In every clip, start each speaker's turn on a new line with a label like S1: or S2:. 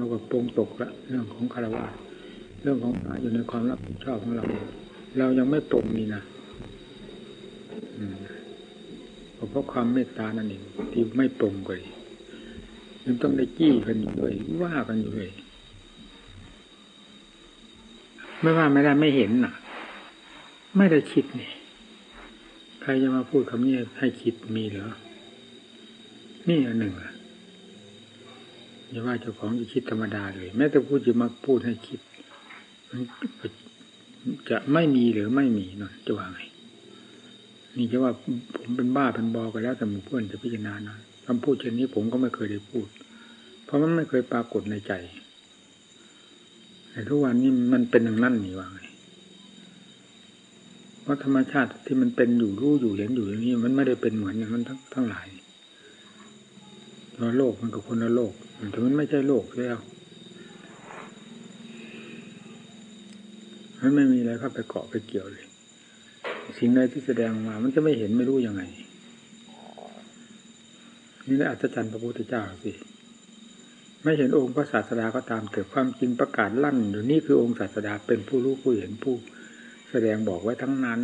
S1: เราก็ปรงตกละเรื่องของคารวะเรื่องของพระอยู่ในความรับผิดชอบของเรา เรายังไม่ปรงนี่นะเพราะความเมตตานั่นเองที่ไม่ปรงเลยยังต้องได้จี้กันอยู่เลยว่ากันอยู่เลยไม่ว่าไม่ได้ไม่เห็นน่ะ ไม่ได้คิดนี่ใครจะมาพูดคำนี้ให้คิดมีเหรอนี่อันหนึ่งอะ อย่าว่าเจ้าของจะคิดธรรมดาเลย แม้แต่พูดจะมาพูดให้คิด จะไม่มีหรือไม่มีนนจะว่าไงนี่จะว่าผมเป็นบ้าเป็นบอกันแล้วแต่หมู่เพื่อนจะพิจารณานะคำพูดเช่นนี้ผมก็ไม่เคยได้พูด เพราะมันไม่เคยปรากฏในใจแต่ทุกวันนี้มันเป็นอย่างนั้นนี่ว่าไงเพราะธรรมชาติที่มันเป็นอยู่รู้อยู่เห็นอยู่อย่างนี้มันไม่ได้เป็นเหมือนอย่างนั้นทั้งทั้งหลายโลกมันกับคนละโลก แต่มันไม่ใช่โลกแล้วมันไม่มีอะไรเข้าไปเกาะไปเกี่ยวเลย สิ่งใดที่แสดงมา มันจะไม่เห็นไม่รู้ยังไง นี่แหละอัศจรรย์พระพุทธเจ้าสิ ไม่เห็นองค์พระศาสดาก็ตามเถิดความจริงประกาศลั่นอยู่นี่คือองค์ศาสดาเป็นผู้รู้ผู้เห็นผู้ แสดงบอกไว้ทั้งนั้น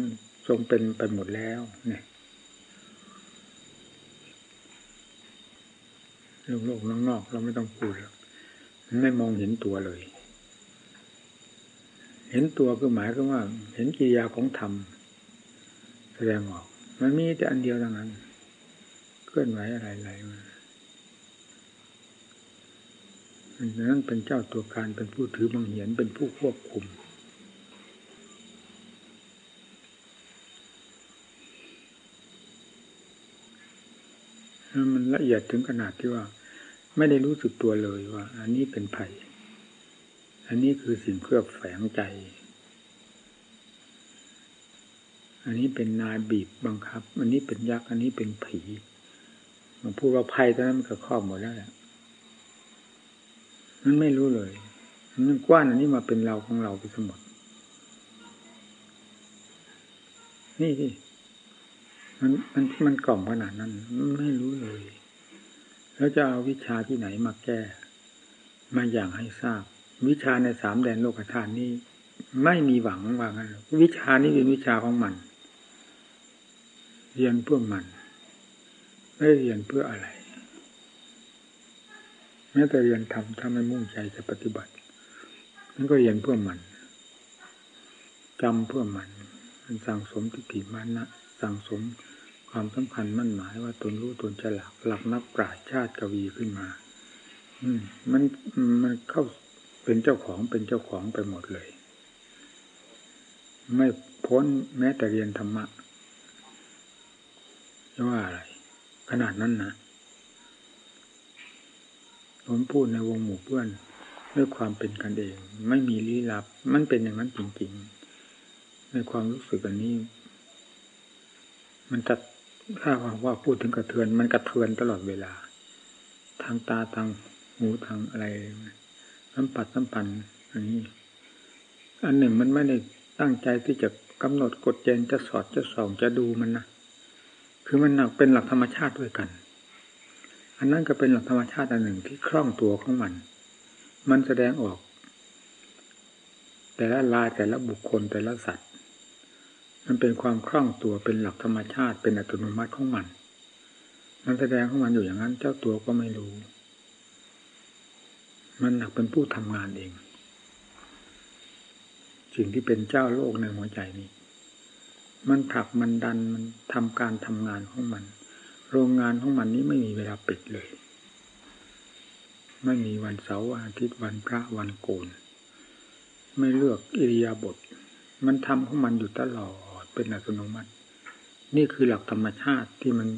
S1: ทรงเป็นไปหมดแล้ว เนี่ย โลกโลกนอกๆเราไม่ต้องพูดแล้วไม่มองเห็นตัวเลย เห็นตัวคือหมายก็ว่า เห็นกิริยาของธรรมแสดงออก มันมีแต่อันเดียวเท่านั้นเคลื่อนไหวอะไรๆมันนั้นเป็นเจ้าตัวการเป็นผู้ถือบังเหียนเป็นผู้ควบคุมมัน ละเอียดถึงขนาดที่ว่า ไม่ได้รู้สึกตัวเลยว่า อันนี้เป็นไผ่อันนี้คือสิ่งเคลือบแฝงใจ อันนี้เป็นนายบีบบังคับ อันนี้เป็นยักษ์ อันนี้เป็นผีมันพูดว่าภัยตอนนั้นมันก็ครอบหมดแล้วแหละมันไม่รู้เลยมันกว้านอันนี้มาเป็นเราของเราไปสมด นี่ที่มันมันมันกล่อมขนาดนั้น ไม่รู้เลย แล้วจะเอาวิชาที่ไหนมาแก้ มาอย่างให้ทราบ วิชาในสามแดนโลกธาตุนี้ ไม่มีหวังว่างั้นวิชานี้เป็นวิชาของมัน เรียนเพื่อมัน ไม่เรียนเพื่ออะไรแม้แต่เรียนทำถ้าไม่มุ่งใจจะปฏิบัตินั่นก็เรียนเพื่อมันจำเพื่อมัน มันสั่งสมทิฏฐิมานะสั่งสม ความสำคัญมั่นหมายว่าตนรู้ตนฉลาดหลักนักปราชญ์ชาติกวีขึ้นมา อืมันมันเข้าเป็นเจ้าของเป็นเจ้าของไปหมดเลย ไม่พ้นแม้แต่เรียนธรรมะจะว่าอะไร ขนาดนั้นนะผมพูดในวงหมู่เพื่อนด้วยความเป็นกันเอง ไม่มีลี้ลับ มันเป็นอย่างนั้นจริงๆ ในความรู้สึกอันนี้ มันจะ ถ้าว่าพูดถึงกระเทือน มันกระเทือนตลอดเวลา ทางตาทางหูทางอะไรสัมผัสสัมพันธ์อันนี้ อันหนึ่งมันไม่ได้ตั้งใจที่จะกำหนดกฎเกณฑ์จะสอดจะส่องจะดูมันนะคือมันหนักเป็นหลักธรรมชาติด้วยกัน อันนั้นก็เป็นหลักธรรมชาติอันหนึ่งที่คล่องตัวของมัน มันแสดงออก แต่ละลายแต่ละบุคคลแต่ละสัตว์ มันเป็นความคล่องตัวเป็นหลักธรรมชาติเป็นอัตโนมัติของมัน มันแสดงของมันอยู่อย่างนั้น เจ้าตัวก็ไม่รู้ มันหนักเป็นผู้ทำงานเอง สิ่งที่เป็นเจ้าโลกในหัวใจนี้ มันผลักมันดันมันทำการทำงานของมัน โรงงานของมันนี้ไม่มีเวลาปิดเลย ไม่มีวันเสาร์วันอาทิตย์วันพระวันโกน ไม่เลือกอิริยาบถมันทำของมันอยู่ตลอด เป็นอัตโนมัติ นี่คือหลักธรรมชาติที่มัน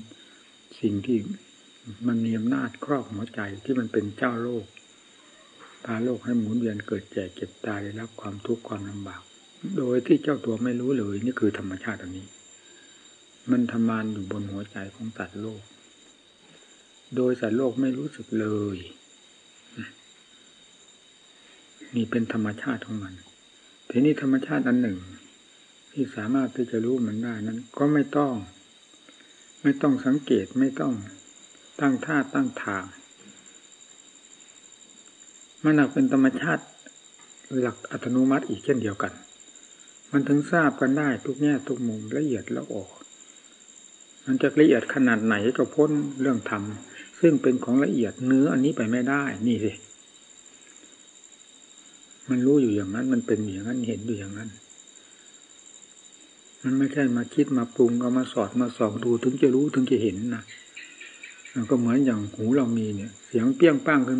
S1: สิ่งที่มันมีอำนาจครอบหัวใจที่มันเป็นเจ้าโลกพาโลกให้หมุนเวียนเกิดแก่เก็บตายได้รับความทุกข์ความลำบาก โดยที่เจ้าตัวไม่รู้เลย นี่คือธรรมชาติอันนี้ มันทำงานอยู่บนหัวใจของสัตว์โลก โดยสัตว์โลกไม่รู้สึกเลยนี่เป็นธรรมชาติของมันทีนี้ธรรมชาติอันหนึ่ง ที่สามารถที่จะรู้มันได้นั้น ก็ไม่ต้อง ไม่ต้องสังเกตไม่ต้องตั้งท่าตั้งทางมันหนักเป็นธรรมชาติหลักอัตโนมัติอีกเช่นเดียวกัน มันถึงทราบกันได้ทุกแง่ทุกมุมละเอียดละออกมันจะละเอียดขนาดไหนก็พ้นเรื่องธรรมซึ่งเป็นของละเอียดเนื้ออันนี้ไปไม่ได้ นี่สิ มันรู้อยู่อย่างนั้น มันเป็นอย่างนั้นเห็นอยู่อย่างนั้น มันไม่ใช่มาคิดมาปรุงเอามาสอดมาส่องดูถึงจะรู้ถึงจะเห็นนะมันก็เหมือนอย่างหูเรามีเนี่ย เสียงเปี้ยงป้างขึ้น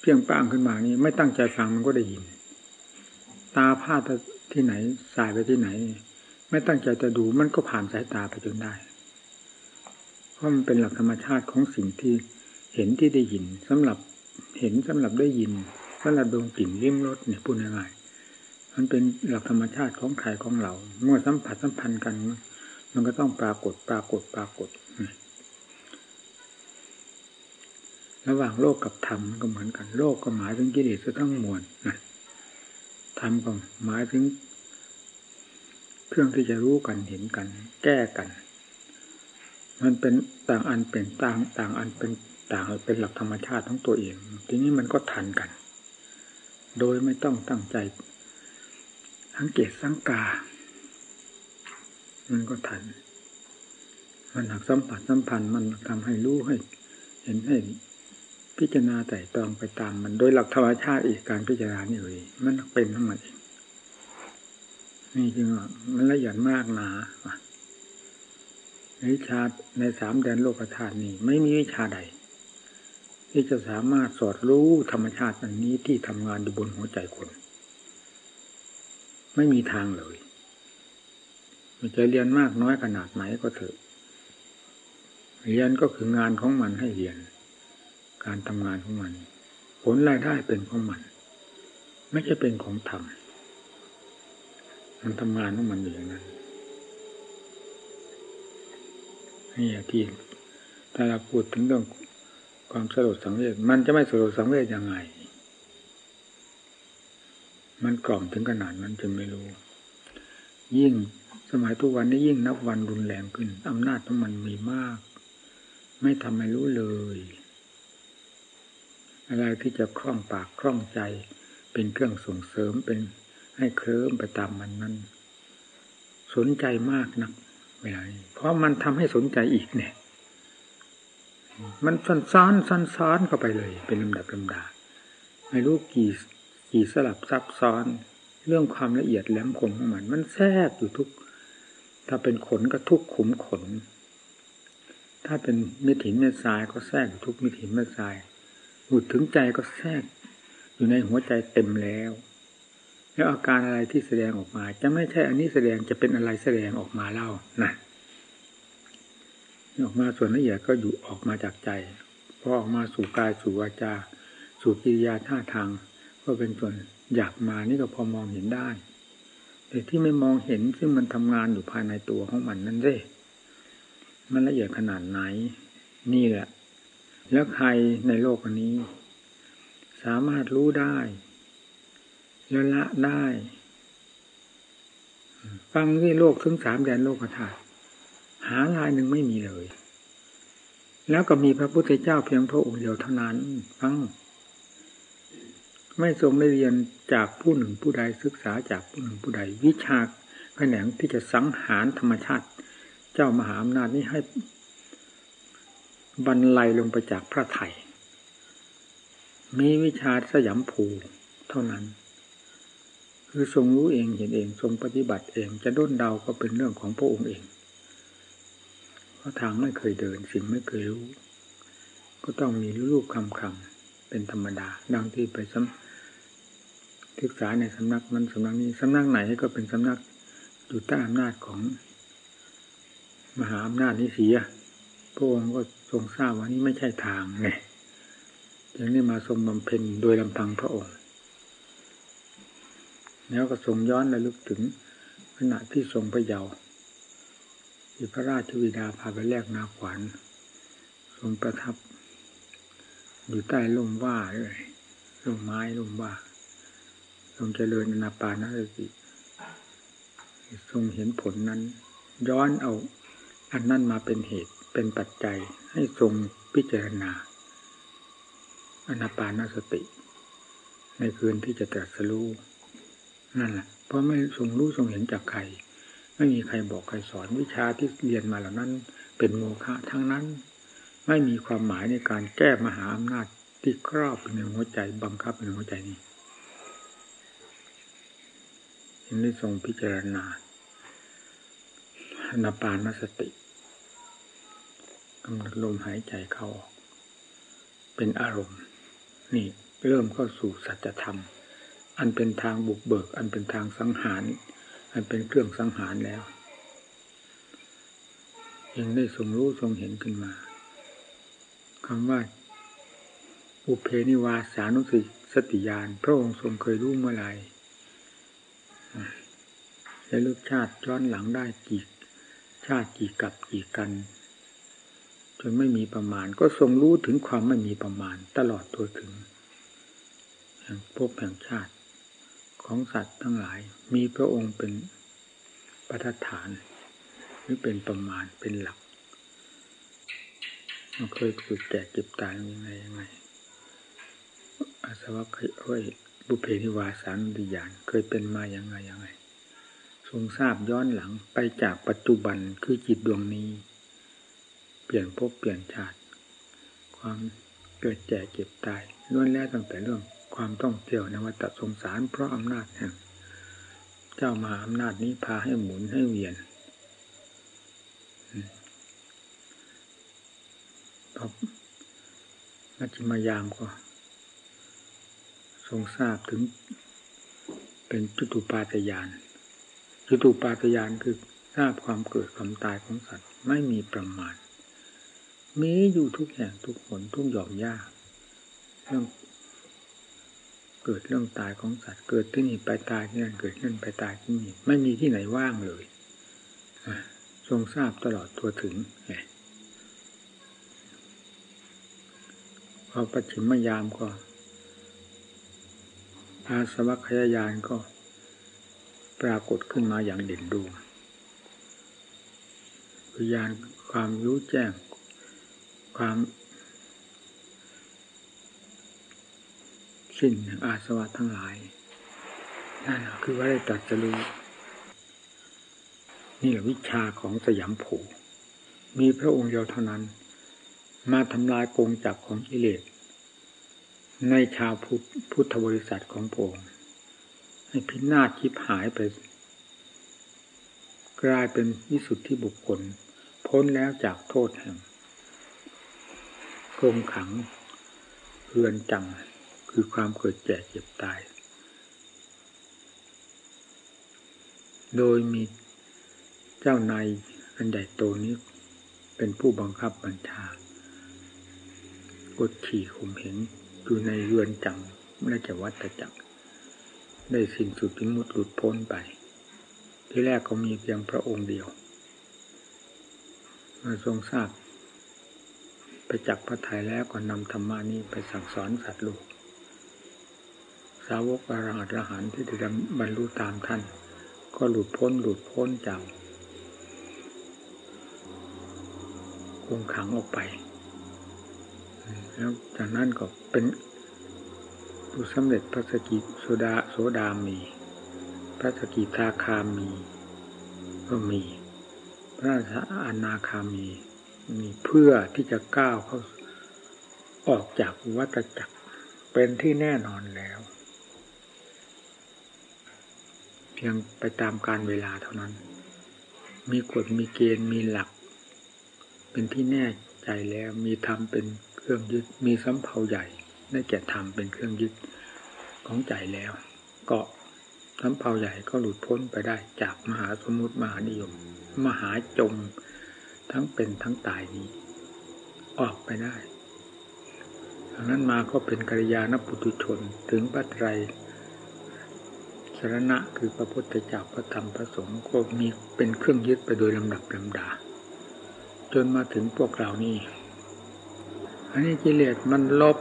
S1: เปี้ยงป้างขึ้นมานี่ไม่ตั้งใจฟังมันก็ได้ยิน ตาพาดที่ไหนสายไปที่ไหน ไม่ตั้งใจจะดูมันก็ผ่านสายตาไปจนได้ เพราะมันเป็นหลักธรรมชาติของสิ่งที่เห็นที่ได้ยินสำหรับเห็นสำหรับได้ยินสำหรับดวงกลิ่นลิ้มรสเนี่ยพูดง่ายๆ มันเป็นหลักธรรมชาติของใครของเรา เมื่อสัมผัสสัมพันธ์กัน มันก็ต้องปรากฏปรากฏปรากฏ ระหว่างโลกกับธรรมก็เหมือนกัน โลกก็หมายถึงกิเลสทั้งมวลนะธรรมก็หมายถึง เครื่องที่จะรู้กันเห็นกัน แก้กัน มันเป็นต่างอันเป็นต่างต่างอันเป็นต่างเป็นหลักธรรมชาติของตัวเอง ทีนี้มันก็ทันกัน โดยไม่ต้องตั้งใจ สังเกตสังกา มันก็ทัน มันหักสัมผัสสัมพันธ์มันทำให้รู้ให้ เห็นให้พิจารณาแต่ตองไปตามมันโดยหลักธรรมชาติอีกการพิจารณานี่เลยมันเป็นทั้งหมดนี่จึงว่ามันละเอียดมากหนาวิชาในสามแดนโลกธาตุนี้ไม่มีวิชาใด ที่จะสามารถสอดรู้ธรรมชาติอันนี้ที่ทำงานอยู่บนหัวใจคน ไม่มีทางเลยมันจะเรียนมากน้อยขนาดไหนก็เถอะ เรียนก็คืองานของมันให้เรียน การทำงานของมัน ผลรายได้เป็นของมัน ไม่ใช่เป็นของธรรมมันทำงานของมันอยู่อย่างนั้นนี่ที่ถ้าเราพูดถึงเรื่องความสลดสังเวชมันจะไม่สลดสังเวชยังไง มันกล่อมถึงขนาดนั้นจนไม่รู้ ยิ่งสมัยทุกวันนี้ยิ่งนับวันรุนแรงขึ้นอำนาจของมันมีมาก ไม่ทำให้รู้เลย อะไรที่จะคล่องปากคล่องใจ เป็นเครื่องส่งเสริมเป็นให้เคลิ้มไปตามมันนั้น สนใจมากนักเวลาเพราะมันทำให้สนใจอีกเนี่ย มันซ้อนซ้อนซ้อนซ้อนเข้าไปเลย เป็นลำดับลำดาไม่รู้กี่ กี่สลับซับซ้อน เรื่องความละเอียดแหลมคมของมัน มันแทรกอยู่ทุก ถ้าเป็นขนก็ทุกขุมขน ถ้าเป็นเม็ดหินเม็ดทรายก็แทรกอยู่ทุกเม็ดหินเม็ดทรายพูดถึงใจก็แทรกอยู่ในหัวใจเต็มแล้ว แล้วอาการอะไรที่แสดงออกมา จะไม่ใช่อันนี้แสดงจะเป็นอะไรแสดงออกมาเล่านะออกมาส่วนละเอียดก็อยู่ออกมาจากใจพอออกมาสู่กายสู่วาจา สู่กิริยาท่าทาง ก็เป็นส่วนอยากมานี่ก็พอมองเห็นได้ แต่ที่ไม่มองเห็นซึ่งมันทำงานอยู่ภายในตัวของมันนั่นเองมันละเอียดขนาดไหน นี่แหละ แล้วใครในโลกนี้ สามารถรู้ได้แล้วละได้ฟังที่โลกถึงสามแดนโลกธาตุหาลายหนึ่งไม่มีเลย แล้วก็มีพระพุทธเจ้าเพียงพระองค์เดียวเท่านั้น ฟัง ไม่ทรงได้เรียนจากผู้หนึ่งผู้ใดศึกษาจากผู้หนึ่งผู้ใด วิชาแขนงที่จะสังหารธรรมชาติ เจ้ามหาอำนาจนี้ให้บรรลัยลงไปจากพระไถ่มีวิชาสยามภูเท่านั้น คือทรงรู้เองเห็นเองทรงปฏิบัติเองจะด้นเดาก็เป็นเรื่องของพระองค์เองเพราะทางไม่เคยเดินสิ่งไม่เคยรู้ ก็ต้องมีรูปคำคำเป็นธรรมดา ดังที่ไปสัม ศึกษาในสำนักนั้นสำนักนี้สำนักไหนก็เป็นสำนักอยู่ใต้อำนาจของ มหาอำนาจนิสียพระองค์ก็ทรงทราบว่านี้ไม่ใช่ทางไงจึงได้มาทรงบำเพ็ญโดยลำพังพระองค์ แล้วก็ทรงย้อนระลึกถึงขณะที่ทรงพระเยาว์ที่พระราชวิดาพาไปแลกนาขวัญทรงประทับ อยู่ใต้ร่มว่าเลยร่มไม้ร่มว่า รงเจริญอนาปานสติทรงเห็นผลนั้น ย้อนเอา อันนั้นมาเป็นเหตุเป็นปัจจัยให้ทรงพิจารณาอนาปานสติ ในคืนที่จะตรัสรู้นั่นแหละเพราะไม่ทรงรู้ทรงเห็นจากใคร ไม่มีใครบอกใครสอนวิชาที่เรียนมาเหล่านั้น เป็นโมฆะทั้งนั้น ไม่มีความหมายในการแก้มหาอำนาจที่ครอบในหัวใจบังคับในหัวใจนี้ยั งได้ทรงพิจารณานาปานสติกำหนดลมหายใจเข้าออก เป็นอารมณ์ นี่เริ่มเข้าสู่สัจธรรม อันเป็นทางบุกเบิก อันเป็นทางสังหาร อันเป็นเครื่องสังหารแล้วยังได้ทรงรู้ทรงเห็นขึ้นมาคำว่าอุเพนิวาสานุสติสติยาน พระองค์ทรงเคยรู้เมื่อไหร่ และลึกชาติย้อนหลังได้กี่ชาติกี่กับกี่กัน จนไม่มีประมาณ ก็ทรงรู้ถึงความไม่มีประมาณตลอดตัวถึงแห่งภพแห่งชาติของสัตว์ทั้งหลาย มีพระองค์เป็นประฐาน หรือเป็นประมาณเป็นหลักมันเคยเกิดแก่เก็บตายยังไงยังไงอาสวะเคยเอ้ยบุเพนิวาสานุติยานเคยเป็นมาอย่างไงยังไง ทรงทราบย้อนหลังไปจากปัจจุบันคือจิตดวงนี้ เปลี่ยนภพเปลี่ยนชาติ ความเกิดแก่เก็บตายล้วนแล้วตั้งแต่เรื่องความต้องเที่ยวในวัฏสงสารเพราะอำนาจแห่งเจ้ามาอำนาจนี้พาให้หมุนให้เวียนพอมัจิมายามก็ ทรงทราบถึงเป็นจุตุปาตยาน จุตุปาตยานคือทราบความเกิดความตายของสัตว์ไม่มีประมาณ มีอยู่ทุกแห่งทุกผลทุกหย่อมหญ้าเรื่องเกิดเรื่องตายของสัตว์เกิดที่นี่ไปตายที่นั่นเกิดที่นั่นไปตายที่นี่ไม่มีที่ไหนว่างเลยทรงทราบตลอดตัวถึงพอปัจฉิมยามก็อาสวัคยายานก็ ปรากฏขึ้นมาอย่างเด่นดวงวิญญาณความรู้แจ้ง ความสิ้นอาสวะทั้งหลายนั่นคือว่าได้ตัดจะรู้นี่แหละวิชาของสยามผูมีพระองค์เดียวเท่านั้น มาทำลายกงจักของกิเลสในชาวพุทธบริษัทของพระองค์ ให้พินาศคิบหายไป กลายเป็นวิสุทธิบุคคล พ้นแล้วจากโทษแห่งกรงขังเรือนจังคือความเกิดแก่เจ็บตาย โดยมีเจ้านายอันใหญ่โตนี้เป็นผู้บังคับบัญชากดขี่ข่มเหงอยู่ในเรือนจังและจะวัตจักร ได้สิ้นสุดพิมุตหลุดพ้นไป ที่แรกก็มีเพียงพระองค์เดียวเมื่อทรงทราบไปจักพระทัยแล้วก็นำธรรมานี้ไปสั่งสอนสัตว์โลกสาวกอรหัตอรหันที่ได้บรรลุตามท่าน ก็หลุดพ้นหลุดพ้นจากคงขังออกไป แล้วจากนั้นก็เป็นผู้สำเร็จพระสกิโสดา โสดามี พระสกิทาคามี ก็มี พระอนาคามีมีเพื่อที่จะก้าวเข้าออกจากวัฏจักรเป็นที่แน่นอนแล้ว เพียงไปตามการเวลาเท่านั้น มีกฎมีเกณฑ์มีหลัก เป็นที่แน่ใจแล้วมีธรรมเป็นเครื่องยึดมีสำเภาใหญ่ได้แก่ธรรมเป็นเครื่องยึดของใจแล้ว เก็น้ำเผาใหญ่ก็หลุดพ้นไปได้จากมหาสมุติมหานิยม มหาจมทั้งเป็นทั้งตายนี้ ออกไปได้ดังนั้นมาก็เป็นกิริยานปุตุชนถึงปัตไรสรณะคือพระพุทธเจ้าพระธรรมพระสงฆ์ก็มีเป็นเครื่องยึดไปโดยลำดับลำดา จนมาถึงพวกเรานี่ อันนี้กิเลสมันลบ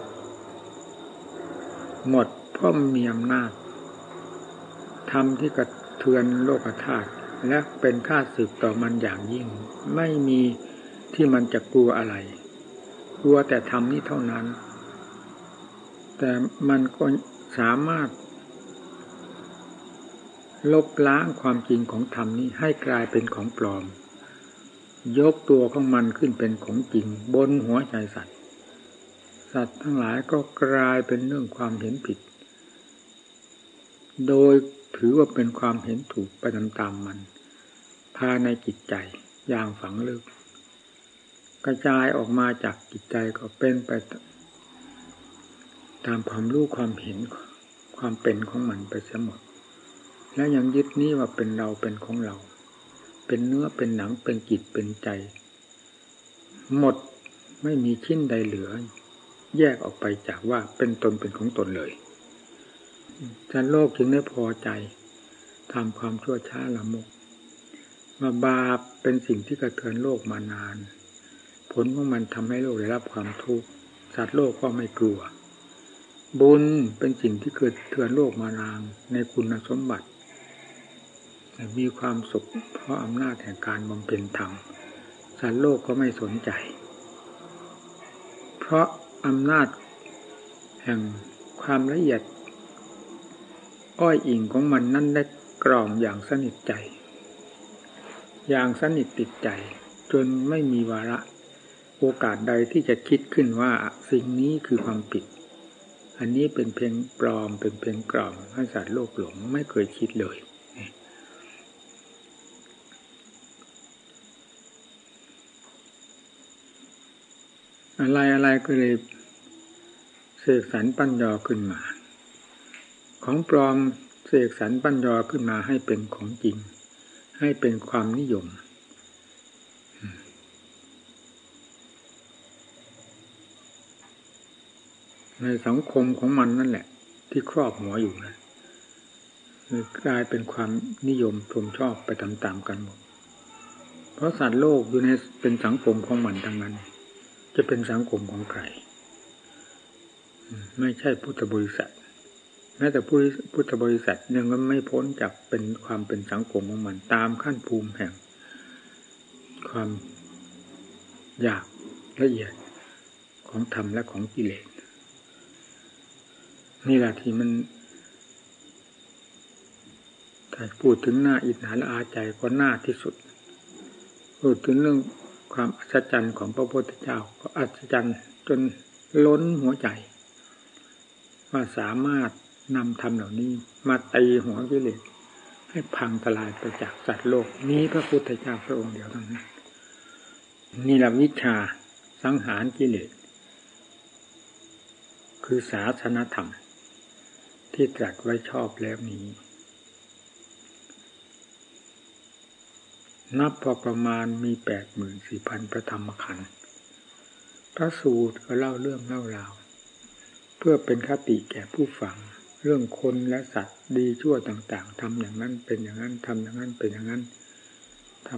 S1: หมดเพราะมีอำนาจ ทำที่กระเทือนโลกธาตุและเป็นค่าสึกต่อมันอย่างยิ่ง ไม่มีที่มันจะกลัวอะไร กลัวแต่ทำนี้เท่านั้น แต่มันก็สามารถ ลบล้างความจริงของธรรมนี้ให้กลายเป็นของปลอม ยกตัวของมันขึ้นเป็นของจริง บนหัวใจสัตว์ สัตว์ทั้งหลายก็กลายเป็นเรื่องความเห็นผิด โดย ถือว่าเป็นความเห็นถูกไปตามๆมัน ภายในจิตใจอย่างฝังลึก กระจายออกมาจากจิตใจก็เป็นไป ตามความรู้ความเห็นความเป็นของมันไปเสียหมด แล้วยังยึดนี้ว่าเป็นเราเป็นของเรา เป็นเนื้อเป็นหนังเป็นจิตเป็นใจ หมดไม่มีชิ้นใดเหลือ แยกออกไปจากว่าเป็นตนเป็นของตนเลย ฉันโลกจึงได้พอใจทำความชั่วช้าละมกมาบาปเป็นสิ่งที่กระเทือนโลกมานาน ผลของมันทำให้โลกได้รับความทุกข์สัตว์โลกก็ไม่กลัว บุญเป็นสิ่งที่เกิดเทือนโลกมานานในคุณสมบัติ มีความสุขเพราะอำนาจแห่งการบำเพ็ญธรรมสัตว์โลกก็ไม่สนใจ เพราะอำนาจแห่งความละเอียด อ้อยอิงของมันนั่นได้กล่อมอย่างสนิทใจ อย่างสนิทติดใจ จนไม่มีวาระ โอกาสใดที่จะคิดขึ้นว่าสิ่งนี้คือความผิด อันนี้เป็นเพียงปลอมเป็นเพียงกล่อมให้สัตว์โลกหลงไม่เคยคิดเลย อะไรอะไรก็เลยเสกสรรปัญญาขึ้นมา ของปลอมเสกสรรปัญญาขึ้นมาให้เป็นของจริง ให้เป็นความนิยม ในสังคมของมันนั่นแหละ ที่ครอบหัวอยู่นะกลายเป็นความนิยมชมชอบไปตามๆกันหมด เพราะสัตว์โลกอยู่ในเป็นสังคมของมันทั้งนั้น จะเป็นสังคมของใคร ไม่ใช่พุทธบริษัท ม้แต่ผู้พุทธบริษัทยังก็ไม่พ้นจากเป็นความเป็นสังคมของมันตามขั้นภูมิแห่ง ความอยากละเอียดของธรรมและของกิเลสนี่แหละที่มันถ้าพูดถึงหน้าอิจฉาและอาใจก็หน้าที่สุด พูดถึงเรื่องความอัศจรรย์ของพระพุทธเจ้า ก็อัศจรรย์จนล้นหัวใจ ว่าสามารถ นำธรรมเหล่านี้มาตีหัวกิเลสให้พังทลายไปจากสัตว์โลกนี้พระพุทธเจ้าพระองค์เดียวเท่านั้นนี่แหละวิชาสังหารกิเลสคือศาสนธรรม ที่ตรัสไว้ชอบแล้วนี้ นับพอประมาณมีแปดหมื่นสี่พันพระธรรมขันธ์พระสูตรก็เล่าเรื่องเล่าราว เพื่อเป็นคติแก่ผู้ฟัง เรื่องคนและสัตว์ดีชั่วต่าง ๆทำอย่างนั้นเป็นอย่างนั้นทำอย่างนั้นเป็นอย่างนั้นท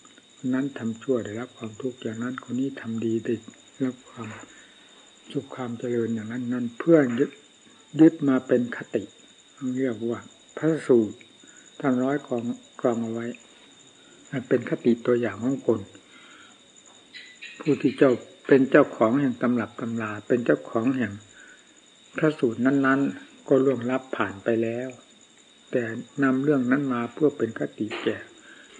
S1: ำนั้นทำชั่วได้รับความทุกข์อย่างนั้นคนนี้ทำดีได้รับความสุขความเจริญอย่างนั้นนั้นเพื่อยึดยึดมาเป็นคติเรียกว่า พระสูตรท่านร้อยกองกรองเอาไว้เป็นคติตัวอย่างของคน ผู้ที่เจ้าเป็นเจ้าของแห่งตำรับตำราเป็นเจ้าของแห่งพระสูตรนั้น ๆ ก็ล่วงลับผ่านไปแล้ว แต่นำเรื่องนั้นมาเพื่อเป็นคติแก่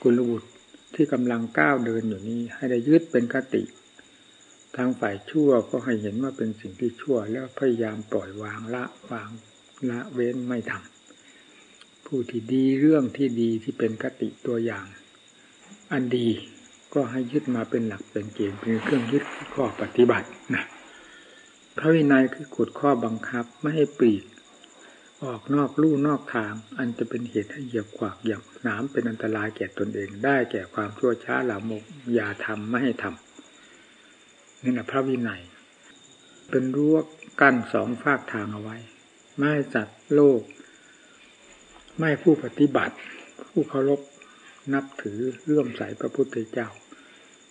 S1: กุลบุตรที่กำลังก้าวเดินอยู่นี้ ให้ได้ยึดเป็นคติ ทางฝ่ายชั่วก็ให้เห็นว่าเป็นสิ่งที่ชั่ว แล้วพยายามปล่อยวางละวางละเว้นไม่ทำผู้ที่ดีเรื่องที่ดีที่เป็นคติตัวอย่าง อันดีก็ให้ยึดมาเป็นหลักเป็นเกณฑ์เป็นเครื่องยึดข้อปฏิบัตินะพระวินัยคือกฎข้อบังคับไม่ให้ปลีก ออกนอกลู่นอกทาง อันจะเป็นเหตุให้เหยียบขวากเหยียบน้ำเป็นอันตรายแก่ตนเอง ได้แก่ความชั่วช้าหลามกอย่าทำไม่ให้ทำนี่แหละพระวินัย เป็นรั้วกั้นสองฝากทางเอาไว้ ไม่จัดโลก ไม่ผู้ปฏิบัติ ผู้เคารพนับถือเลื่อมใสพระพุทธเจ้า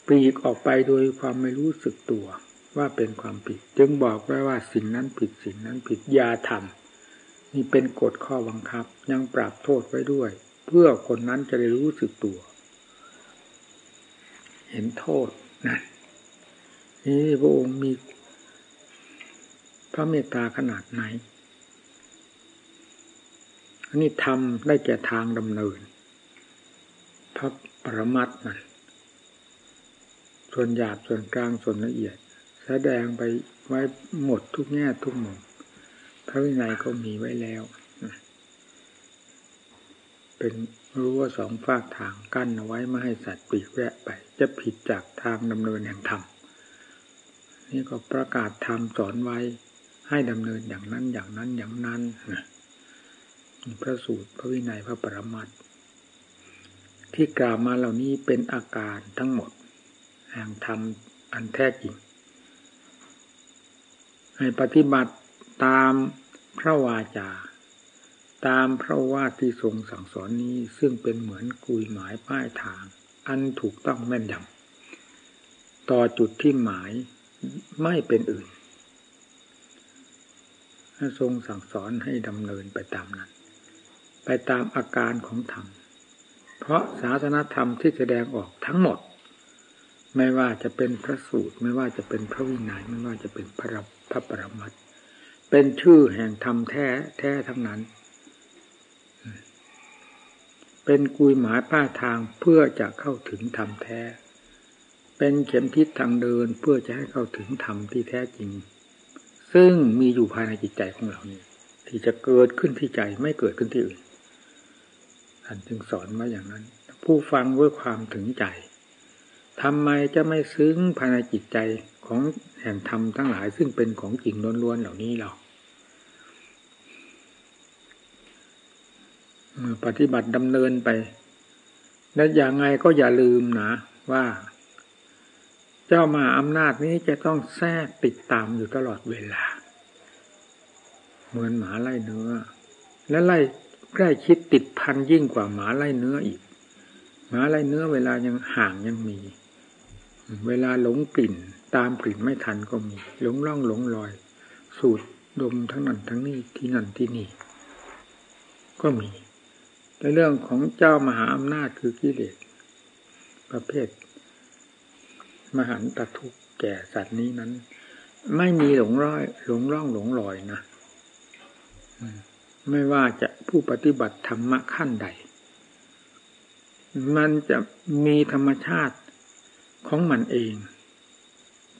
S1: ปีกออกไปโดยความไม่รู้สึกตัวว่าเป็นความผิด จึงบอกไว้ว่าสิ่งนั้นผิดสิ่งนั้นผิดอย่าทำ นี่เป็นกฎข้อบังคับ ยังปรับโทษไว้ด้วย เพื่อคนนั้นจะได้รู้สึกตัว เห็นโทษนะนี่พระองค์มี พระเมตตาขนาดไหนอันนี้ทำได้แก่ทางดำเนิน พระปรมัตนั่นส่วนหยาบส่วนกลางส่วนละเอียด แสดงไปไว้หมดทุกแง่ทุกมุม พระวินัยก็มีไว้แล้วเป็นรู้ว่าสองฝากทางกั้นเอาไว้ไม่ให้สัตว์ปีกแวะไป จะผิดจากทางดำเนินแห่งธรรมนี่ก็ประกาศธรรมสอนไว้ให้ดำเนินอย่างนั้นอย่างนั้นอย่างนั้นนะพระสูตรพระวินัยพระปรมัตที่กล่าวมาเหล่านี้เป็นอาการทั้งหมดแห่งธรรมอันแท้จริงให้ปฏิบัติ ตามพระวาจา ตามพระว่าที่ทรงสั่งสอนนี้ซึ่งเป็นเหมือนกุยหมายป้ายทาง อันถูกต้องแม่นยำต่อจุดที่หมายไม่เป็นอื่นทรงสั่งสอนให้ดำเนินไปตามนั้น ไปตามอาการของธรรม เพราะศาสนธรรมที่แสดงออกทั้งหมด ไม่ว่าจะเป็นพระสูตร ไม่ว่าจะเป็นพระวินัย ไม่ว่าจะเป็นพระพระปรมัต เป็นชื่อแห่งธรรมแท้แท้ทั้งนั้น เป็นกุยหมายป้าทางเพื่อจะเข้าถึงธรรมแท้ เป็นเข็มทิศทางเดินเพื่อจะให้เข้าถึงธรรมที่แท้จริง ซึ่งมีอยู่ภายในจิตใจของเราเนี่ยที่จะเกิดขึ้นที่ใจไม่เกิดขึ้นที่อื่นท่านจึงสอนมาอย่างนั้น ผู้ฟังด้วยความถึงใจทำไมจะไม่ซึ้งภายในจิตใจ ของแห่งธรรมทั้งหลายซึ่งเป็นของจริงล้วนๆเหล่านี้เราปฏิบัติดำเนินไป และอย่างไงก็อย่าลืมนะว่า เจ้ามาอำนาจนี้จะต้องแทรกติดตามอยู่ตลอดเวลา เหมือนหมาไล่เนื้อ และไล่ใกล้ชิดติดพันยิ่งกว่าหมาไล่เนื้ออีก หมาไล่เนื้อเวลายังห่างยังมี เวลาหลงกลิ่น ตามกลิ่นไม่ทันก็มี หลงล่องหลงลอย สูดดมทั้งนั้นทั้งนี้ที่นั่นที่นี่ ก็มีในเรื่องของเจ้ามหาอำนาจคือกิเลสประเภท มหันตทุกแก่สัตว์นี้นั้น ไม่มีหลงร้อย หลงร่องหลงลอยนะไม่ว่าจะผู้ปฏิบัติธรรมะขั้นใด มันจะมีธรรมชาติของมันเอง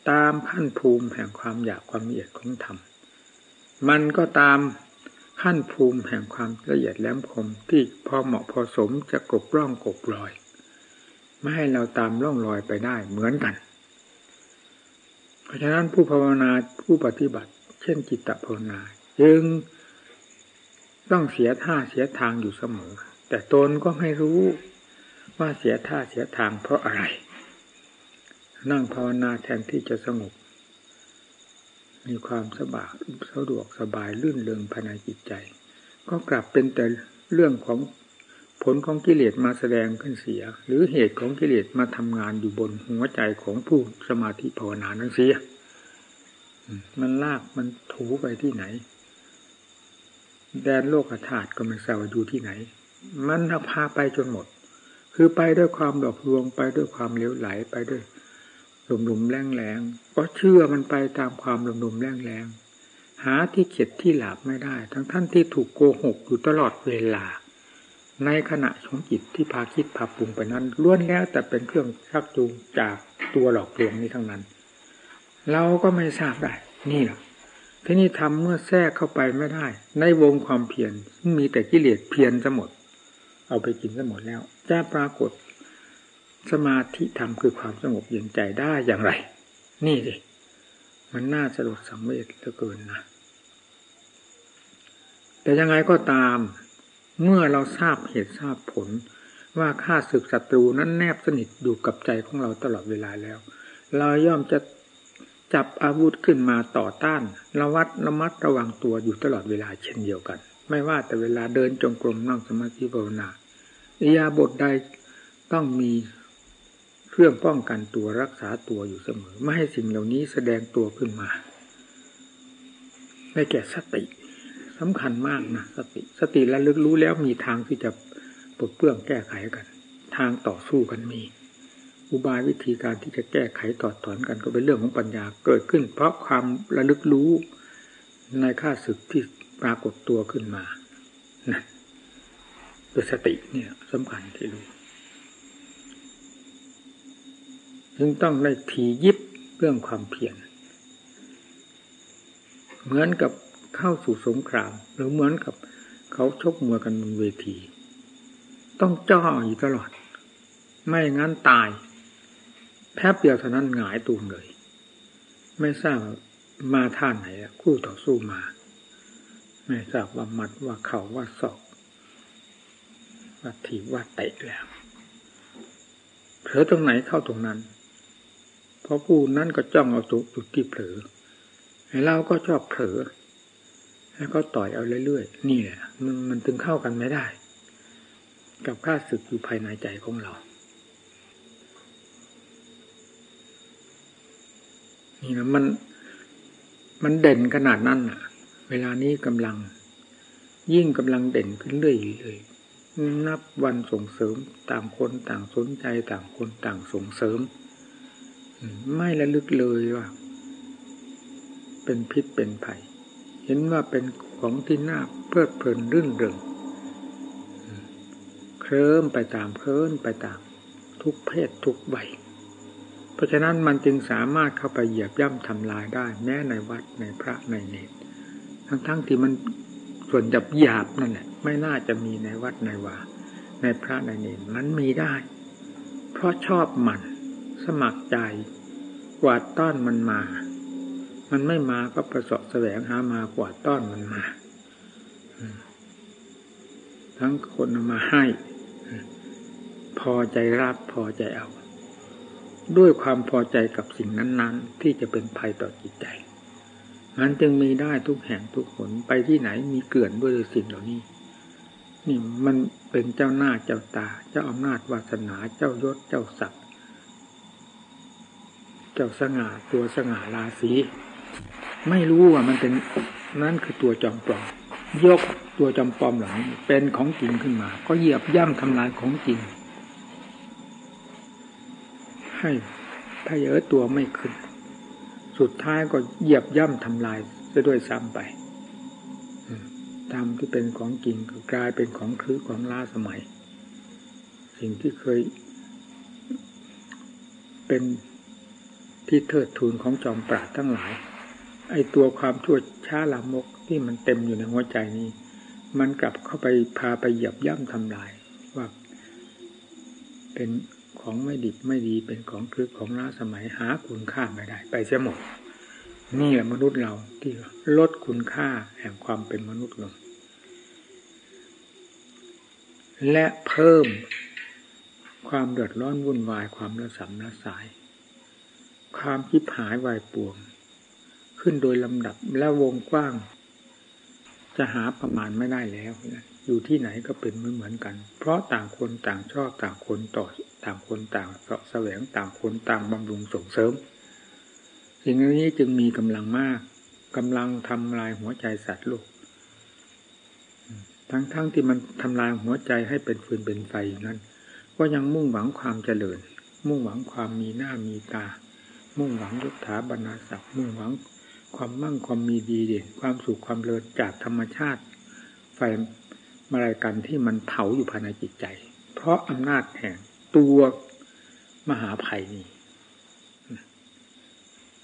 S1: ตามขั้นภูมิแห่งความอยากความละเอียดของธรรม มันก็ตามขั้นภูมิแห่งความละเอียดแหลมคมที่พอเหมาะพอสมจะกบร่องกบรอย ไม่ให้เราตามร่องรอยไปได้เหมือนกัน เพราะฉะนั้นผู้ภาวนาผู้ปฏิบัติ เช่นจิตตภาวนาจึงต้องเสียท่าเสียทางอยู่เสมอ แต่ตนก็ไม่รู้ว่าเสียท่าเสียทางเพราะอะไร นั่งภาวนาแทนที่จะสงบ มีความสบายสะดวกสบายลื่นเริงภายในจิตใจ ก็กลับเป็นแต่เรื่องของผลของกิเลสมาแสดงขึ้นเสีย หรือเหตุของกิเลสมาทำงานอยู่บนหัวใจของผู้สมาธิภาวนานั้นเสีย มันลากมันถูไปที่ไหน แดนโลกธาตุก็ไม่ทราบอยู่ที่ไหน มันพาไปจนหมด คือไปด้วยความหลอกลวงไปด้วยความเลี้ยวไหลไปด้วย หลุมหลุมแรงแรงก็เชื่อมันไปตามความหลุมหลุมแรงแรงหาที่เข็ดที่หลับไม่ได้ ทั้งท่านที่ถูกโกหกอยู่ตลอดเวลา ในขณะของจิตที่พาคิดพาปรุงไปนั้นล้วนแล้วแต่เป็นเครื่องชักจูงจากตัวหลอกลวงนี้ทั้งนั้น เราก็ไม่ทราบได้ นี่หรอทีนี้ทำเมื่อแทรกเข้าไปไม่ได้ ในวงความเพียรมีแต่กิเลสเพียรซะหมดเอาไปกินซะหมดแล้วจะปรากฏ สมาธิธรรมคือความสงบเย็นใจได้อย่างไร นี่ดิมันน่าสลดสังเวชเหลือเกินนะแต่ยังไงก็ตาม เมื่อเราทราบเหตุทราบผล ว่าข้าศึกศัตรูนั้นแนบสนิทอยู่กับใจของเราตลอดเวลาแล้ว เราย่อมจะจับอาวุธขึ้นมาต่อต้าน ระวัดระมัดระวังตัวอยู่ตลอดเวลาเช่นเดียวกัน ไม่ว่าแต่เวลาเดินจงกรมนั่งสมาธิภาวนาอิยาบทใดต้องมี เครื่องป้องกันตัวรักษาตัวอยู่เสมอ ไม่ให้สิ่งเหล่านี้แสดงตัวขึ้นมาได้แก่สติสำคัญมากนะสติ สติและลึกรู้แล้วมีทางที่จะปลดเปลื้องแก้ไขกัน ทางต่อสู้กันมี อุบายวิธีการที่จะแก้ไขตอดถอนกันก็เป็นเรื่องของปัญญาเกิดขึ้น เพราะความระลึกรู้ในค่าศึกที่ปรากฏตัวขึ้นมานะคือสติเนี่ยสำคัญที่รู้ จึงต้องได้ทียิบเรื่องความเพียรเหมือนกับเข้าสู่สงครามหรือเหมือนกับเขาชกมวยกันบนเวที ต้องจ้ออยู่ตลอด ไม่งั้นตายแป๊บเดียวเท่านั้นหงายตูมเลย ไม่ทราบมาท่าไหนคู่ต่อสู้มา ไม่ทราบว่ามัดว่าเข่าว่าศอกว่าถีบว่าเตะแล้วเผลอตรงไหนเข้าตรงนั้น เพราะผู้นั้นก็จ้องเอาจุดที่เผลอไอ้เราก็ชอบเผลอ แล้วก็ต่อยเอาเรื่อยๆนี่แหละมันมันถึงเข้ากันไม่ได้ กับข้าศึกอยู่ภายในใจของเรา นี่นะมันมันเด่นขนาดนั้นอะ เวลานี้กำลัง ยิ่งกำลังเด่นขึ้นเรื่อยเลยนับวันส่งเสริมต่างคนต่างสนใจต่างคนต่างส่งเสริม ไม่ระลึกเลยว่า เป็นพิษเป็นภัย เห็นว่าเป็นของที่น่าเพลิดเพลินรื่นเริงเคลิ้มไปตามเพลินไปตาม ทุกเพศทุกวัยเพราะฉะนั้นมันจึงสามารถเข้าไปเหยียบย่ำทำลายได้ แม้ในวัดในพระในเนรทั้งๆทที่มันส่วนหยาบหยาบนั่นแหละไม่น่าจะมีในวัดในวาในพระในเนรมันมีได้ เพราะชอบมัน สมัครใจกวาดต้อนมันมา มันไม่มาก็ประสบแสวงหามากว่าต้อนมันมา ทั้งคนมาให้ พอใจรับพอใจเอา ด้วยความพอใจกับสิ่งนั้น ๆ ที่จะเป็นภัยต่อจิตใจ มันจึงมีได้ทุกแห่งทุกผลไปที่ไหนมีเกลื่อนด้วยสิ่งเหล่านี้ นี่มันเป็นเจ้าหน้าเจ้าตา เจ้าอำนาจวาสนาเจ้ายศเจ้าศักดิ์ เจ้าสง่าตัวสง่าราศีไม่รู้ว่ามันเป็นนั่นคือตัวจอมปลอมยกตัวจอมปลอมเหล่านี้เป็นของจริงขึ้นมา ก็เหยียบย่ำทำลายของจริง ให้ถ้าเยอะตัวไม่ขึ้น สุดท้ายก็เหยียบย่ำทำลายจะด้วยซ้ำไปตามที่เป็นของจริงก็กลายเป็นของคือของล้าสมัย สิ่งที่เคยเป็น ที่เทิดทูนของจอมปราดทั้งหลาย ไอ้ตัวความชั่วช้าลามกที่มันเต็มอยู่ในหัวใจนี้ มันกลับเข้าไปพาไปเหยียบย่ำทำลายว่าเป็นของไม่ดิบไม่ดีเป็นของคลึกของล้าสมัยหาคุณค่าไม่ได้ ไปเสียหมด นี่แหละมนุษย์เราที่ลดคุณค่าแห่งความเป็นมนุษย์ลง และเพิ่มความเดือดร้อนวุ่นวายความระสำระสาย ความคิดหายวายป่วง ขึ้นโดยลำดับและวงกว้าง จะหาประมาณไม่ได้แล้วอยู่ที่ไหนก็เป็นไม่เหมือนกัน เพราะต่างคนต่างชอบต่างคนต่อต่างคนต่างเสาะแสวงต่างคนต่างบำรุงส่งเสริม สิ่งนี้จึงมีกำลังมากกำลังทำลายหัวใจสัตว์โลกทั้งๆทที่มันทำลายหัวใจให้เป็นฟืนเป็นไฟนั้น ก็ยังมุ่งหวังความเจริญ มุ่งหวังความมีหน้ามีตา มุ่งหวังยศถาบรรณาศักดิ์มุ่งหวังความมั่งความมีดีเด่นความสุขความเลิศจากธรรมชาติ ไฟมาลายกันที่มันเผาอยู่ภายในจิตใจ เพราะอำนาจแห่งตัวมหาภัยนี้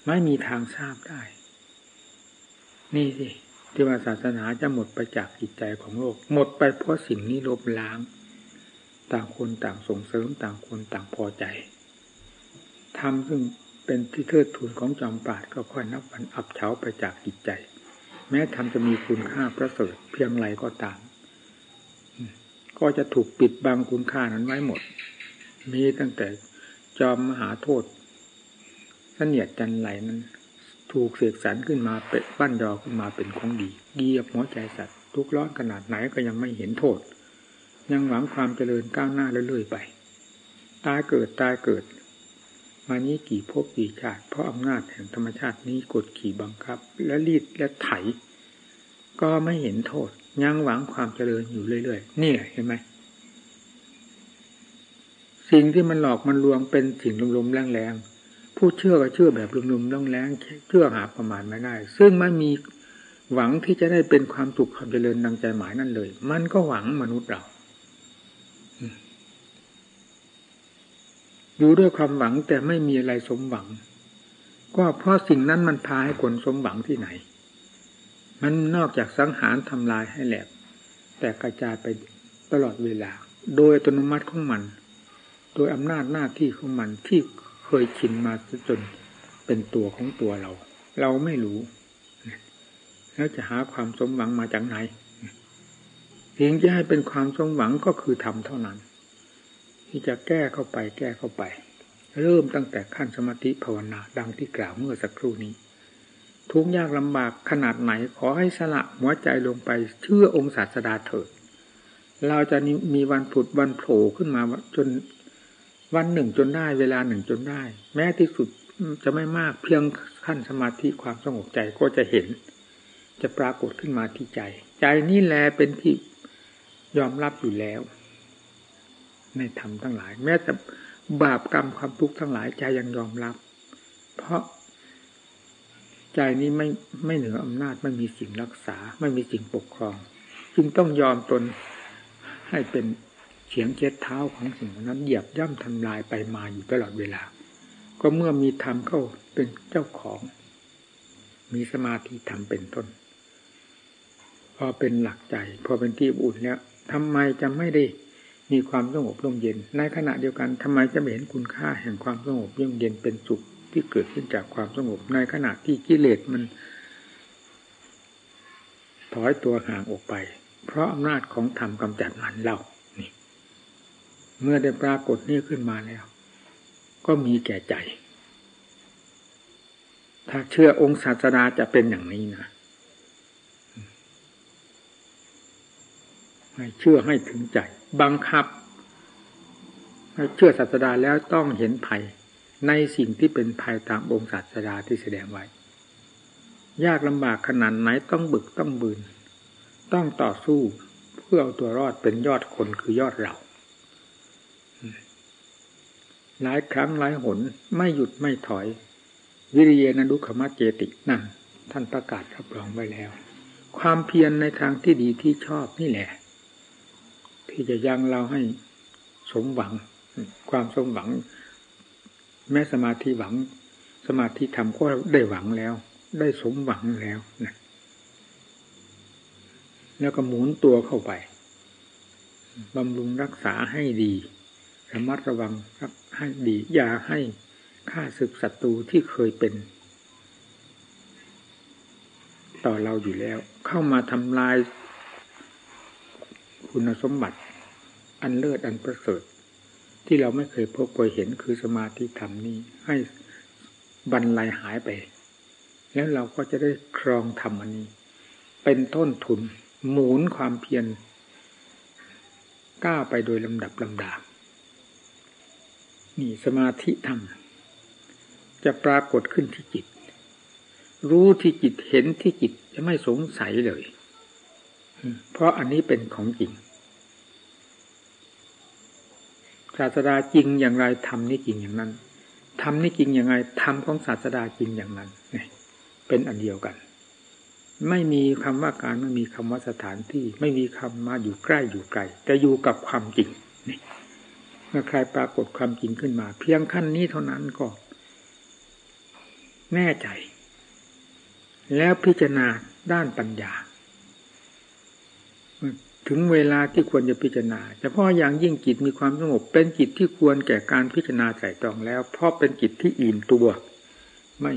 S1: ไม่มีทางทราบได้ นี่สิที่ว่าศาสนาจะหมดไปจากจิตใจของโลก หมดไปเพราะสิ่งนี้ลบล้าง ต่างคนต่างส่งเสริมต่างคนต่างพอใจทำซึ่ง เป็นที่เทิดทูนของจอมปราดก็ค่อยนับวันอับเฉาไปจากจิตใจ แม้ทำจะมีคุณค่าประเสริฐเพียงไรก็ตาม ก็จะถูกปิดบังคุณค่านั้นไว้หมด มีตั้งแต่จอมมหาโทษเสนียดจันไหลนั้น ถูกเสกสรรขึ้นมาเป็นบ้านยอขึ้นมาเป็นของดีเกียบหัวใจสัตว์ทุกร้อนขนาดไหนก็ยังไม่เห็นโทษ ยังหวังความเจริญก้าวหน้าเรื่อยๆไป ตายเกิดตายเกิด มานี้กี่ภพกี่ชาติเพราะอำนาจแห่งธรรมชาตินี้กดขี่บังคับ และรีดและไถ ก็ไม่เห็นโทษยังหวังความเจริญอยู่เรื่อยๆนี่เห็นไหมสิ่งที่มันหลอกมันลวงเป็นสิ่งลมๆแรงๆผู้เชื่อก็เชื่อแบบลมๆแรงๆเชื่อหาประมาณไม่ได้ ซึ่งไม่มีหวังที่จะได้เป็นความสุขความเจริญดังใจหมายนั่นเลย มันก็หวังมนุษย์เรา อยู่ด้วยความหวังแต่ไม่มีอะไรสมหวัง ก็เพราะสิ่งนั้นมันพาให้คนสมหวังที่ไหน มันนอกจากสังหารทำลายให้แหลก แต่กระจายไปตลอดเวลา โดยอัตโนมัติของมัน โดยอำนาจหน้าที่ของมันที่เคยชินมาจนเป็นตัวของตัวเรา เราไม่รู้ แล้วจะหาความสมหวังมาจากไหนสิ่งที่ให้เป็นความสมหวังก็คือทำเท่านั้น ที่จะแก้เข้าไปแก้เข้าไป เริ่มตั้งแต่ขั้นสมาธิภาวนาดังที่กล่าวเมื่อสักครู่นี้ ทุกยากลำบากขนาดไหนขอให้สละหัวใจลงไปเชื่อองค์ศาสดาเถิด เราจะมีวันผุดวันโผล่ขึ้นมาจนวันหนึ่งจนได้เวลาหนึ่งจนได้ แม้ที่สุดจะไม่มากเพียงขั้นสมาธิความสงบใจก็จะเห็น จะปรากฏขึ้นมาที่ใจ ใจนี่แลเป็นที่ยอมรับอยู่แล้ว ในธรรมทั้งหลาย แม้แต่บาปกรรมความทุกข์ทั้งหลายใจยังยอมรับ เพราะใจนี้ไม่ไม่เหนืออำนาจไม่มีสิ่งรักษา ไม่มีสิ่งปกครอง จึงต้องยอมตนให้เป็นเฉียงเช็ดเท้าของสิ่งนั้นเหยียบย่ำทำลายไปมาอยู่ตลอดเวลา ก็เมื่อมีธรรมเข้าเป็นเจ้าของ มีสมาธิธรรมเป็นต้น พอเป็นหลักใจ พอเป็นที่อุ่นแล้วทำไมจะไม่ได้ มีความสงบร่มเย็น ในขณะเดียวกันทำไมจะไม่เห็นคุณค่าแห่งความสงบร่มเย็นเป็นสุขที่เกิดขึ้นจากความสงบในขณะที่กิเลสมัน ถอยตัวห่างออกไป เพราะอำนาจของธรรมกำจัดมันเรานี่ เมื่อได้ปรากฏนี้ขึ้นมาแล้ว ก็มีแก่ใจ ถ้าเชื่อองค์ศาสดาจะเป็นอย่างนี้นะให้เชื่อให้ถึงใจ บังคับเชื่อศาสดาแล้วต้องเห็นภัยในสิ่งที่เป็นภัยตามองค์ศาสดาที่แสดงไว้ ยากลำบากขนาดไหนต้องบึกต้องบืน ต้องต่อสู้เพื่อเอาตัวรอดเป็นยอดคนคือยอดเราหลายครั้งหลายหนไม่หยุดไม่ถอย วิริยนดุขมัจเจตินั่นท่านประกาศรับรองไว้แล้ว ความเพียรในทางที่ดีที่ชอบนี่แหละ ที่จะยังเราให้สมหวัง ความสมหวัง แม้สมาธิหวัง สมาธิทำก็ได้หวังแล้ว ได้สมหวังแล้วนะแล้วก็หมุนตัวเข้าไปบำรุงรักษาให้ดีระมัดระวังรักให้ดีอย่าให้ฆ่าศึกศัตรูที่เคยเป็น ต่อเราอยู่แล้ว เข้ามาทำลาย คุณสมบัติ อันเลิศอันประเสริฐ ที่เราไม่เคยพบเคยเห็นคือสมาธิธรรมนี้ ให้บรรลัยหายไป แล้วเราก็จะได้ครองธรรมอันนี้ เป็นต้นทุนหมุนความเพียรก้าวไปโดยลำดับลำดานี่สมาธิธรรม จะปรากฏขึ้นที่จิต รู้ที่จิตเห็นที่จิตจะไม่สงสัยเลย เพราะอันนี้เป็นของจริง ศาสดาจริงอย่างไรทำนี่จริงอย่างนั้นทำนี่จริงอย่างไรทำของศาสดาจริงอย่างนั้นเนี่ยเป็นอันเดียวกัน ไม่มีคำว่าการไม่มีคำว่าสถานที่ ไม่มีคำมาอยู่ใกล้อยู่ไกลแต่อยู่กับความจริงนี่เมื่อใครปรากฏความจริงขึ้นมา เพียงขั้นนี้เท่านั้นก็ แน่ใจ แล้วพิจารณาด้านปัญญา ถึงเวลาที่ควรจะพิจารณาเฉพาะอย่างยิ่งจิตมีความสงบเป็นจิตที่ควรแก่การพิจารณาใส่ตรองแล้ว เพราะเป็นจิตที่อิ่มตัว ไม่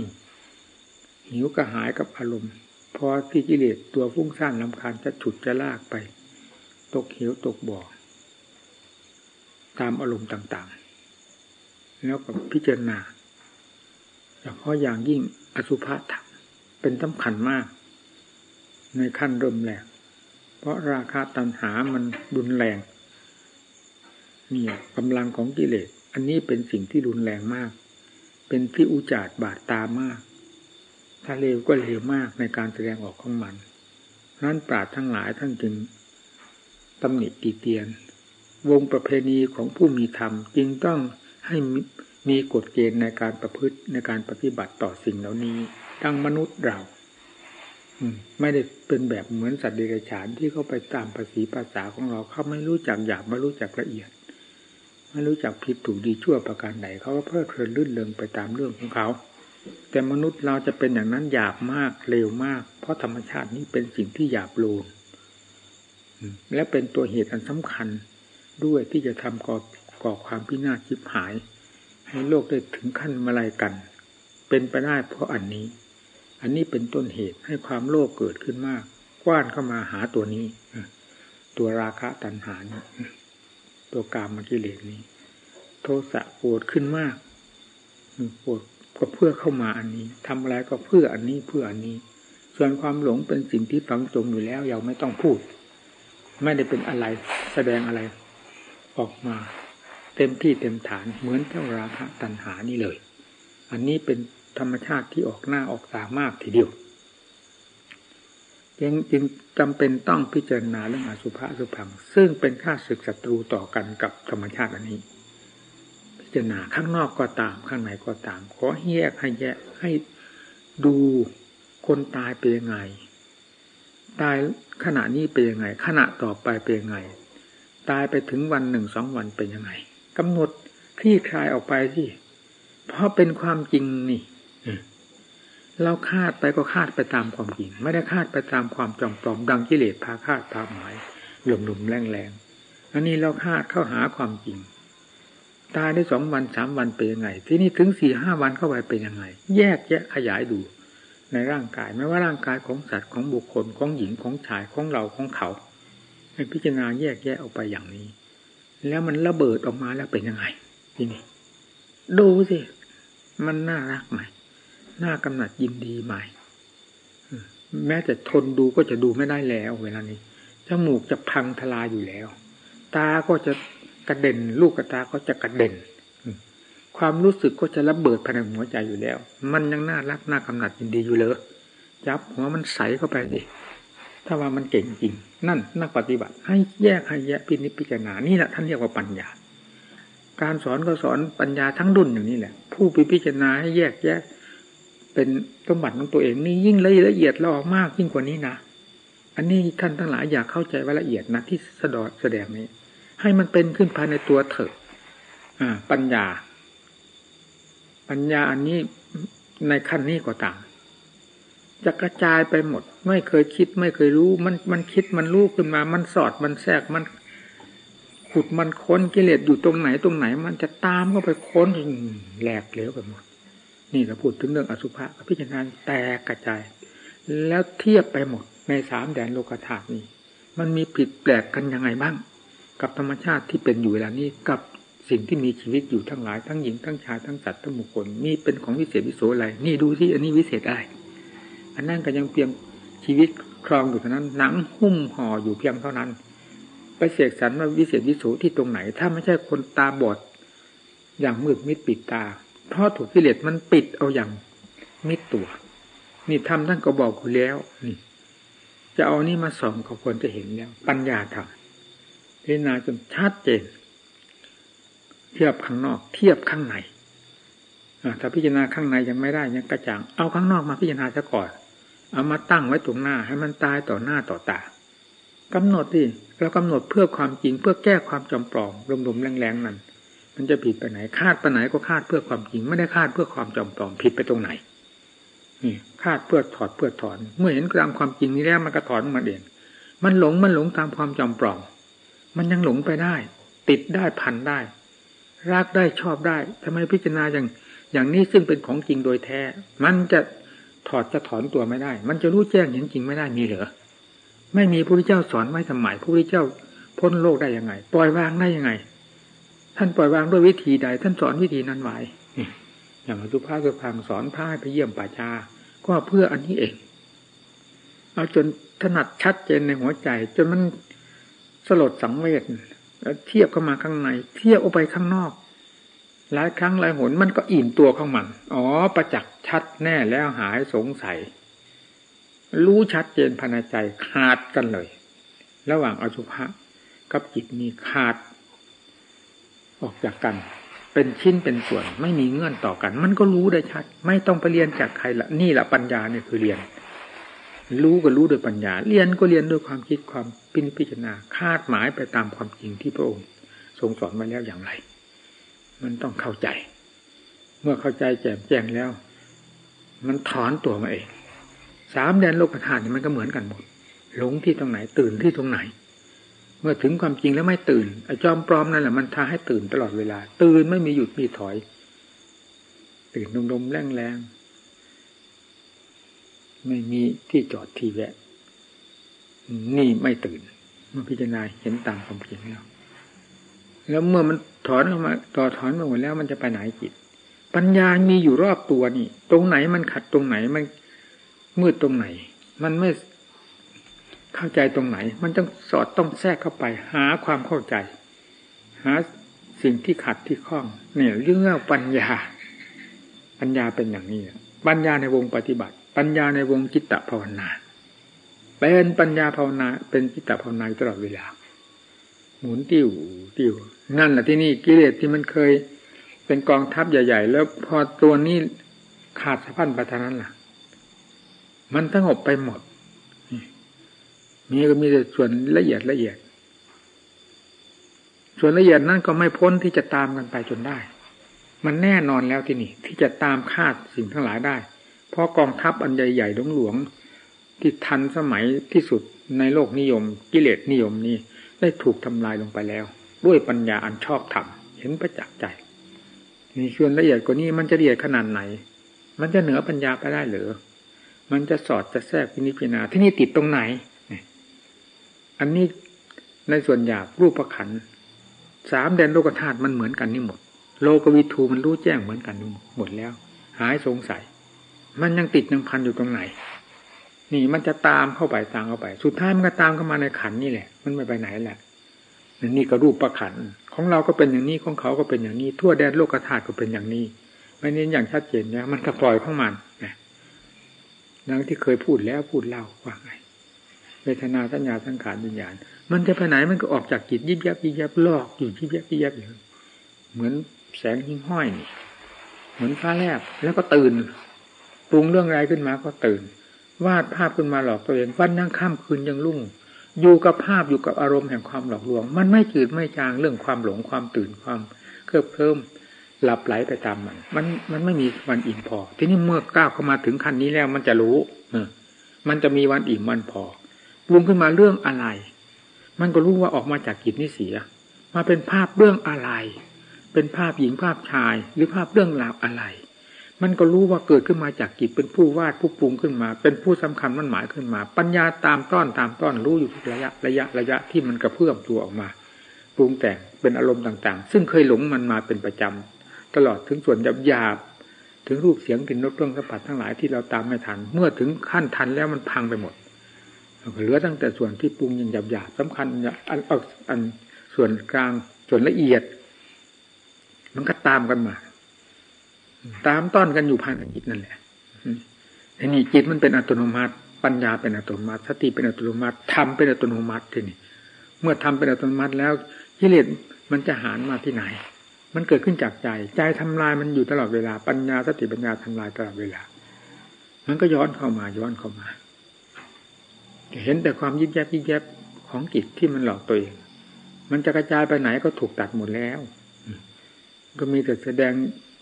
S1: หิวกระหายกับอารมณ์พอที่กิเลสตัวฟุ้งซ่านลำคาญจะฉุดจะลากไป ตกเหวตกบ่อตามอารมณ์ต่างๆ แล้วก็พิจารณาเฉพาะอย่างยิ่งอสุภะธรรมเป็นสำคัญมาก ในขั้นเริ่มแรก เพราะราคาตัณหามันรุนแรงเนี่ยกำลังของกิเลส อันนี้เป็นสิ่งที่รุนแรงมาก เป็นที่อุจาดบาดตามาก ถ้าเลวก็เลวมากในการแสดงออกของมันนั้นปราดทั้งหลายท่านจึงตำหนิตีเตียน วงประเพณีของผู้มีธรรมจึงต้องให้มีกฎเกณฑ์ในการประพฤติในการปฏิบัติต่อสิ่งเหล่านี้ทั้งมนุษย์เรา ไม่ได้เป็นแบบเหมือนสัตว์เดรัจฉานที่เขาไปตามภาษีภาษาของเราเขาไม่รู้จักหยาบไม่รู้จักละเอียด ไม่รู้จักผิดถูกดีชั่วประการใดเขาก็เพลิดเพลินลื่นเริงไปตามเรื่องของเขา แต่มนุษย์เราจะเป็นอย่างนั้นหยาบมากเร็วมาก เพราะธรรมชาตินี้เป็นสิ่งที่หยาบโลนและเป็นตัวเหตุอันสำคัญด้วยที่จะทำก่อก่อความพินาศชิบหาย ให้โลกได้ถึงขั้นมาลายกัน เป็นไปได้เพราะอันนี้ อันนี้เป็นต้นเหตุให้ความโลภเกิดขึ้นมาก กว้านเข้ามาหาตัวนี้ตัวราคะตัณหานี้ตัวกามกิเลสนี้ โทสะโกรธขึ้นมากโกรธก็เพื่อเข้ามาอันนี้ทำอะไรก็เพื่ออันนี้เพื่ออันนี้ ส่วนความหลงเป็นสิ่งที่ฝังจมอยู่แล้วเราไม่ต้องพูด ไม่ได้เป็นอะไรแสดงอะไร ออกมา เต็มที่เต็มฐานเหมือนเจ้าราคะตัณหานี่เลย อันนี้เป็น ธรรมชาติที่ออกหน้าออกตามากทีเดียวจึงจึงจำเป็นต้องพิจารณาเรื่องอสุภะสุพัง ซึ่งเป็นข้าศึกศัตรูต่อกันกับธรรมชาติอันนี้ พิจารณาข้างนอกก็ตามข้างในก็ตาม ขอแยกให้แยกให้ดูคนตายเป็นยังไง ตายขณะนี้เป็นยังไง ขณะต่อไปเป็นยังไง ตายไปถึงวันหนึ่งสองวันเป็นยังไงกำหนดคลี่คลายออกไปสิเพราะเป็นความจริงนี่ เราคาดไปก็คาดไปตามความจริง ไม่ได้คาดไปตามความจอมปลอมดังกิเลสพาคาดพาหมายหลุมหลุมแรงแรงอันนี้เราคาดเข้าหาความจริง ตายได้สองวันสามวันเป็นยังไง ที่นี่ถึงสี่ห้าวันเข้าไปเป็นยังไง แยกแยะขยายดู ในร่างกายไม่ว่าร่างกายของสัตว์ของบุคคลของหญิงของชายของเราของเขาให้พิจารณาแยกแยะออกไปอย่างนี้ แล้วมันระเบิดออกมาแล้วเป็นยังไง ที่นี่ดูสิมันน่ารักไหม น้ากำหนัดยินดีใหม่ แม้แต่ทนดูก็จะดูไม่ได้แล้ว เวลานี้จมูกจะพังทลายอยู่แล้ว ตาก็จะกระเด็น ลูกกระตาก็จะกระเด็น ความรู้สึกก็จะระเบิดภายในหัวใจอยู่แล้ว มันยังน่ารักน่ากำหนัดยินดีอยู่เลยจับหัวมันใสเข้าไปดิถ้าว่ามันเก่งจริง นั่นนักปฏิบัติ ให้แยกให้แยกพินิจพิจารณานี่แหละท่านเรียกว่าปัญญา การสอนก็สอนปัญญาทั้งดุนอย่างนี้แหละ ผู้พิจารณาให้แยกแยะ เป็นสมบัติของตัวเองนี่ยิ่งละเอียดละออกมากยิ่งกว่านี้นะอันนี้ท่านทั้งหลายอยากเข้าใจว่าละเอียดนะที่สดอแสดงนี้ ให้มันเป็นขึ้นภายในตัวเถอะอ่าปัญญา ปัญญาอันนี้ในขั้นนี้ก็ต่างจะกระจายไปหมด ไม่เคยคิดไม่เคยรู้ มันมันคิดมันรู้ขึ้นมา มันสอดมันแทรกมัน ขุดมันค้นกิเลสอยู่ตรงไหนตรงไหน มันจะตามก็ไปค้นแหลกเหลวไปหมด นี่เราพูดถึงเรื่องอสุภะพิจารณาแตกกระจาย แล้วเทียบไปหมดในสามแดนโลกธาตุนี้ มันมีผิดแปลกกันยังไงบ้าง กับธรรมชาติที่เป็นอยู่เวลานี้กับสิ่งที่มีชีวิตอยู่ทั้งหลายทั้งหญิงทั้งชายทั้งสัตว์ทั้งบุคคลมีเป็นของวิเศษวิโสอะไร นี่ดูที่อันนี้วิเศษอะไรอันนั้นก็ยังเพียงชีวิตครองอยู่เท่านั้น หนังหุ้มห่ออยู่เพียงเท่านั้น ไปเสกสรรว่าวิเศษวิโสที่ตรงไหน ถ้าไม่ใช่คนตาบอดอย่างมืดมิดปิดตา เพราะถูกกิเลสมันปิดเอาอย่างมิดตัว นี่ทำท่านก็บอกอยู่แล้ว นี่ จะเอานี่มาสอนเขาควรจะเห็นแล้ว ปัญญาธรรมพิจารณาจนชัดเจน เทียบข้างนอก เทียบข้างในถ้าพิจารณาข้างในยังไม่ได้ยังกระจ่าง เอาข้างนอกมาพิจารณาซะก่อน เอามาตั้งไว้ตรงหน้า ให้มันตายต่อหน้าต่อตากำหนดดิเรากำหนดเพื่อความจริงเพื่อแก้ความจำปลอมลมๆแรงๆนั่น มันจะผิดไปไหนคาดไปไหนก็คาดเพื่อความจริง ไม่ได้คาดเพื่อความจอมปลอมผิดไปตรงไหนนี่คาดเพื่อถอดเพื่อถอน เมื่อเห็นตามความจริงนี้แล้วมันก็ถอนมันเองมันหลงมันหลงตามความจอมปลอมมันยังหลงไปได้ ติดได้พันได้รักได้ชอบได้ทำไมพิจารณาอย่างอย่างนี้ซึ่งเป็นของจริงโดยแท้ มันจะถอดจะถอนตัวไม่ได้ มันจะรู้แจ้งเห็นจริงไม่ได้มีเหรอไม่มีพระพุทธเจ้าสอนไว้สมัยพระพุทธเจ้าพ้นโลกได้ยังไง ปล่อยวางได้ยังไง ท่านปล่อยวางด้วยวิธีใด ท่านสอนวิธีนั้นไว้อย่างสุภาพสุพังสอนพาให้ไปเยี่ยมป่าชาก็เพื่ออันนี้เอง เอาจนถนัดชัดเจนในหัวใจ จนมันสลดสังเวชแล้วเทียบเข้ามาข้างใน เทียบออกไปข้างนอก หลายครั้งหลายหนมันก็อิ่มตัวของมัน อ๋อ ประจักษ์ชัดแน่แล้วหายสงสัย รู้ชัดเจนภายในใจขาดกันเลย ระหว่างอสุภะกับจิตมีขาด ออกจากกัน เป็นชิ้นเป็นส่วน ไม่มีเงื่อนต่อกัน มันก็รู้ได้ชัด ไม่ต้องไปเรียนจากใครละนี่แหละปัญญาเนี่ยคือเรียน รู้ก็รู้โดยปัญญา เรียนก็เรียนด้วยความคิดความพิพจารณาคาดหมายไปตามความจริงที่พระองค์ ทรงสอนมาแล้วอย่างไร มันต้องเข้าใจ เมื่อเข้าใจแจ่มแจ้งแล้ว มันถอนตัวมาเองสามแดนโลกธาตุมันก็เหมือนกันหมดหลงที่ตรงไหนตื่นที่ตรงไหน เมื่อถึงความจริงแล้วไม่ตื่นไอ้จอมปลอมนั่นแหละมันทาให้ตื่นตลอดเวลา ตื่นไม่มีหยุดมีถอย ตื่นดมๆแรงๆไม่มีที่จอดที่แวะ นี่ไม่ตื่นมันพิจารณาเห็นตามความจริงแล้วแล้วเมื่อมันถอนออกมาต่อถอนมาหมดแล้วมันจะไปไหนจิต ปัญญามีอยู่รอบตัวนี่ ตรงไหนมันขัดตรงไหนมันมืดตรงไหน มันไม่ เข้าใจตรงไหน มันต้องสอดต้องแทรกเข้าไป หาความเข้าใจ หาสิ่งที่ขัดที่ข้อง เนี่ยเรื่องปัญญา ปัญญาเป็นอย่างนี้ปัญญาในวงปฏิบัติ ปัญญาในวงจิตตภาวนาเป็นปัญญาภาวนา เป็นจิตตภาวนาตลอดเวลา หมุนติ้วติ้วนั่นแหละที่นี่กิเลสที่มันเคย เป็นกองทัพใหญ่ ๆ แล้วพอตัวนี้ขาดสะพันไปทานั้นล่ะ มันสงบไปหมด มีก็มีแต่ส่วนละเอียดละเอียด ส่วนละเอียดนั่นก็ไม่พ้นที่จะตามกันไปจนได้ มันแน่นอนแล้วที่นี่ ที่จะตามคาดสิ่งทั้งหลายได้ เพราะกองทัพอันใหญ่ๆหลวงๆที่ทันสมัยที่สุดในโลกนิยม กิเลสนิยมนี้ได้ถูกทำลายลงไปแล้ว ด้วยปัญญาอันชอบธรรมเห็นประจักษ์ใจนี่ส่วนละเอียดกว่านี้มันจะละเอียดขนาดไหน มันจะเหนือปัญญาไปได้หรือมันจะสอดจะแทรกพินิจพิจารณาที่นี่ติดตรงไหน อันนี้ในส่วนหยาบรูปขันสามแดนโลกธาตุมันเหมือนกันนี่หมด โลกวิทูมันรู้แจ้งเหมือนกันหมดแล้ว หายสงสัย มันยังติดยังพันอยู่ตรงไหน นี่มันจะตามเข้าไปตามเข้าไป สุดท้ายมันก็ตามเข้ามาในขันนี่แหละ มันไม่ไปไหนแหละนี่ก็รูปประขันของเราก็เป็นอย่างนี้ของเขาก็เป็นอย่างนี้ ทั่วแดนโลกธาตุก็เป็นอย่างนี้ไม่เน้นอย่างชัดเจนนี่ยมันก็ปล่อยของมันนะดังที่เคยพูดแล้วพูดเล่าว่าไง เวทนาสัญญาสังขารวิญญาณ มันจะไปไหนมันก็ออกจากจิตยิบยับยิบยับลอกอยู่ยิบยับยิบยับอยู่เหมือนแสงหิ้งห้อยนี่เหมือนฟ้าแลบแล้วก็ตื่นปรุงเรื่องอะไรขึ้นมาก็ตื่น วาดภาพขึ้นมาหลอกตัวเองวันนั่งข้ามคืนยังรุ่ง อยู่กับภาพอยู่กับอารมณ์แห่งความหลอกลวง มันไม่จืดไม่จางเรื่องความหลงความตื่นความเคลิบเคลิ้มหลับไหลไปตามมัน มันมันไม่มีวันอิ่มพอ ทีนี้เมื่อก้าวเข้ามาถึงขั้นนี้แล้วมันจะรู้เออมันจะมีวันอิ่มวันพอ รุงขึ้นมาเรื่องอะไร มันก็รู้ว่าออกมาจากจิตนิเสีย มาเป็นภาพเรื่องอะไร เป็นภาพหญิงภาพชาย หรือภาพเรื่องราวอะไร มันก็รู้ว่าเกิดขึ้นมาจากจิตเป็นผู้วาดผู้ปรุงขึ้นมา เป็นผู้สำคัญมันหมายขึ้นมา ปัญญาตามต้อนตามต้อนรู้อยู่ทุกระยะระยะระยะที่มันกระเพื่อมตัวออกมาปรุงแต่งเป็นอารมณ์ต่างๆ ซึ่งเคยหลงมันมาเป็นประจำตลอดถึงส่วนหยาบยาบถึงรูปเสียงกลิ่นรสเครื่องสัมผัสทั้งหลายที่เราตามไม่ทัน เมื่อถึงขั้นทันแล้วมันพังไปหมด เหลือตั้งแต่ส่วนที่ปรุงอย่างหยาบหยาสำคัญอันอันส่วนกลางส่วนละเอียด มันก็ตามกันมา ตามต้อนกันอยู่ภายในจิตนั่นแหละทีนี้จิตมันเป็นอัตโนมัติ ปัญญาเป็นอัตโนมัติสติเป็นอัตโนมัติธรรมเป็นอัตโนมัติทีนี้เมื่อทำเป็นอัตโนมัติแล้วกิเลสมันจะหานมาที่ไหน มันเกิดขึ้นจากใจใจทำลายมันอยู่ตลอดเวลาปัญญาสติปัญญาทำลายตลอดเวลา มันก็ย้อนเข้ามาย้อนเข้ามา เห็นแต่ความยิบแยบยิบแยบของจิตที่มันหลอกตัวเอง มันจะกระจายไปไหนก็ถูกตัดหมดแล้ว ก็มีแต่แสดง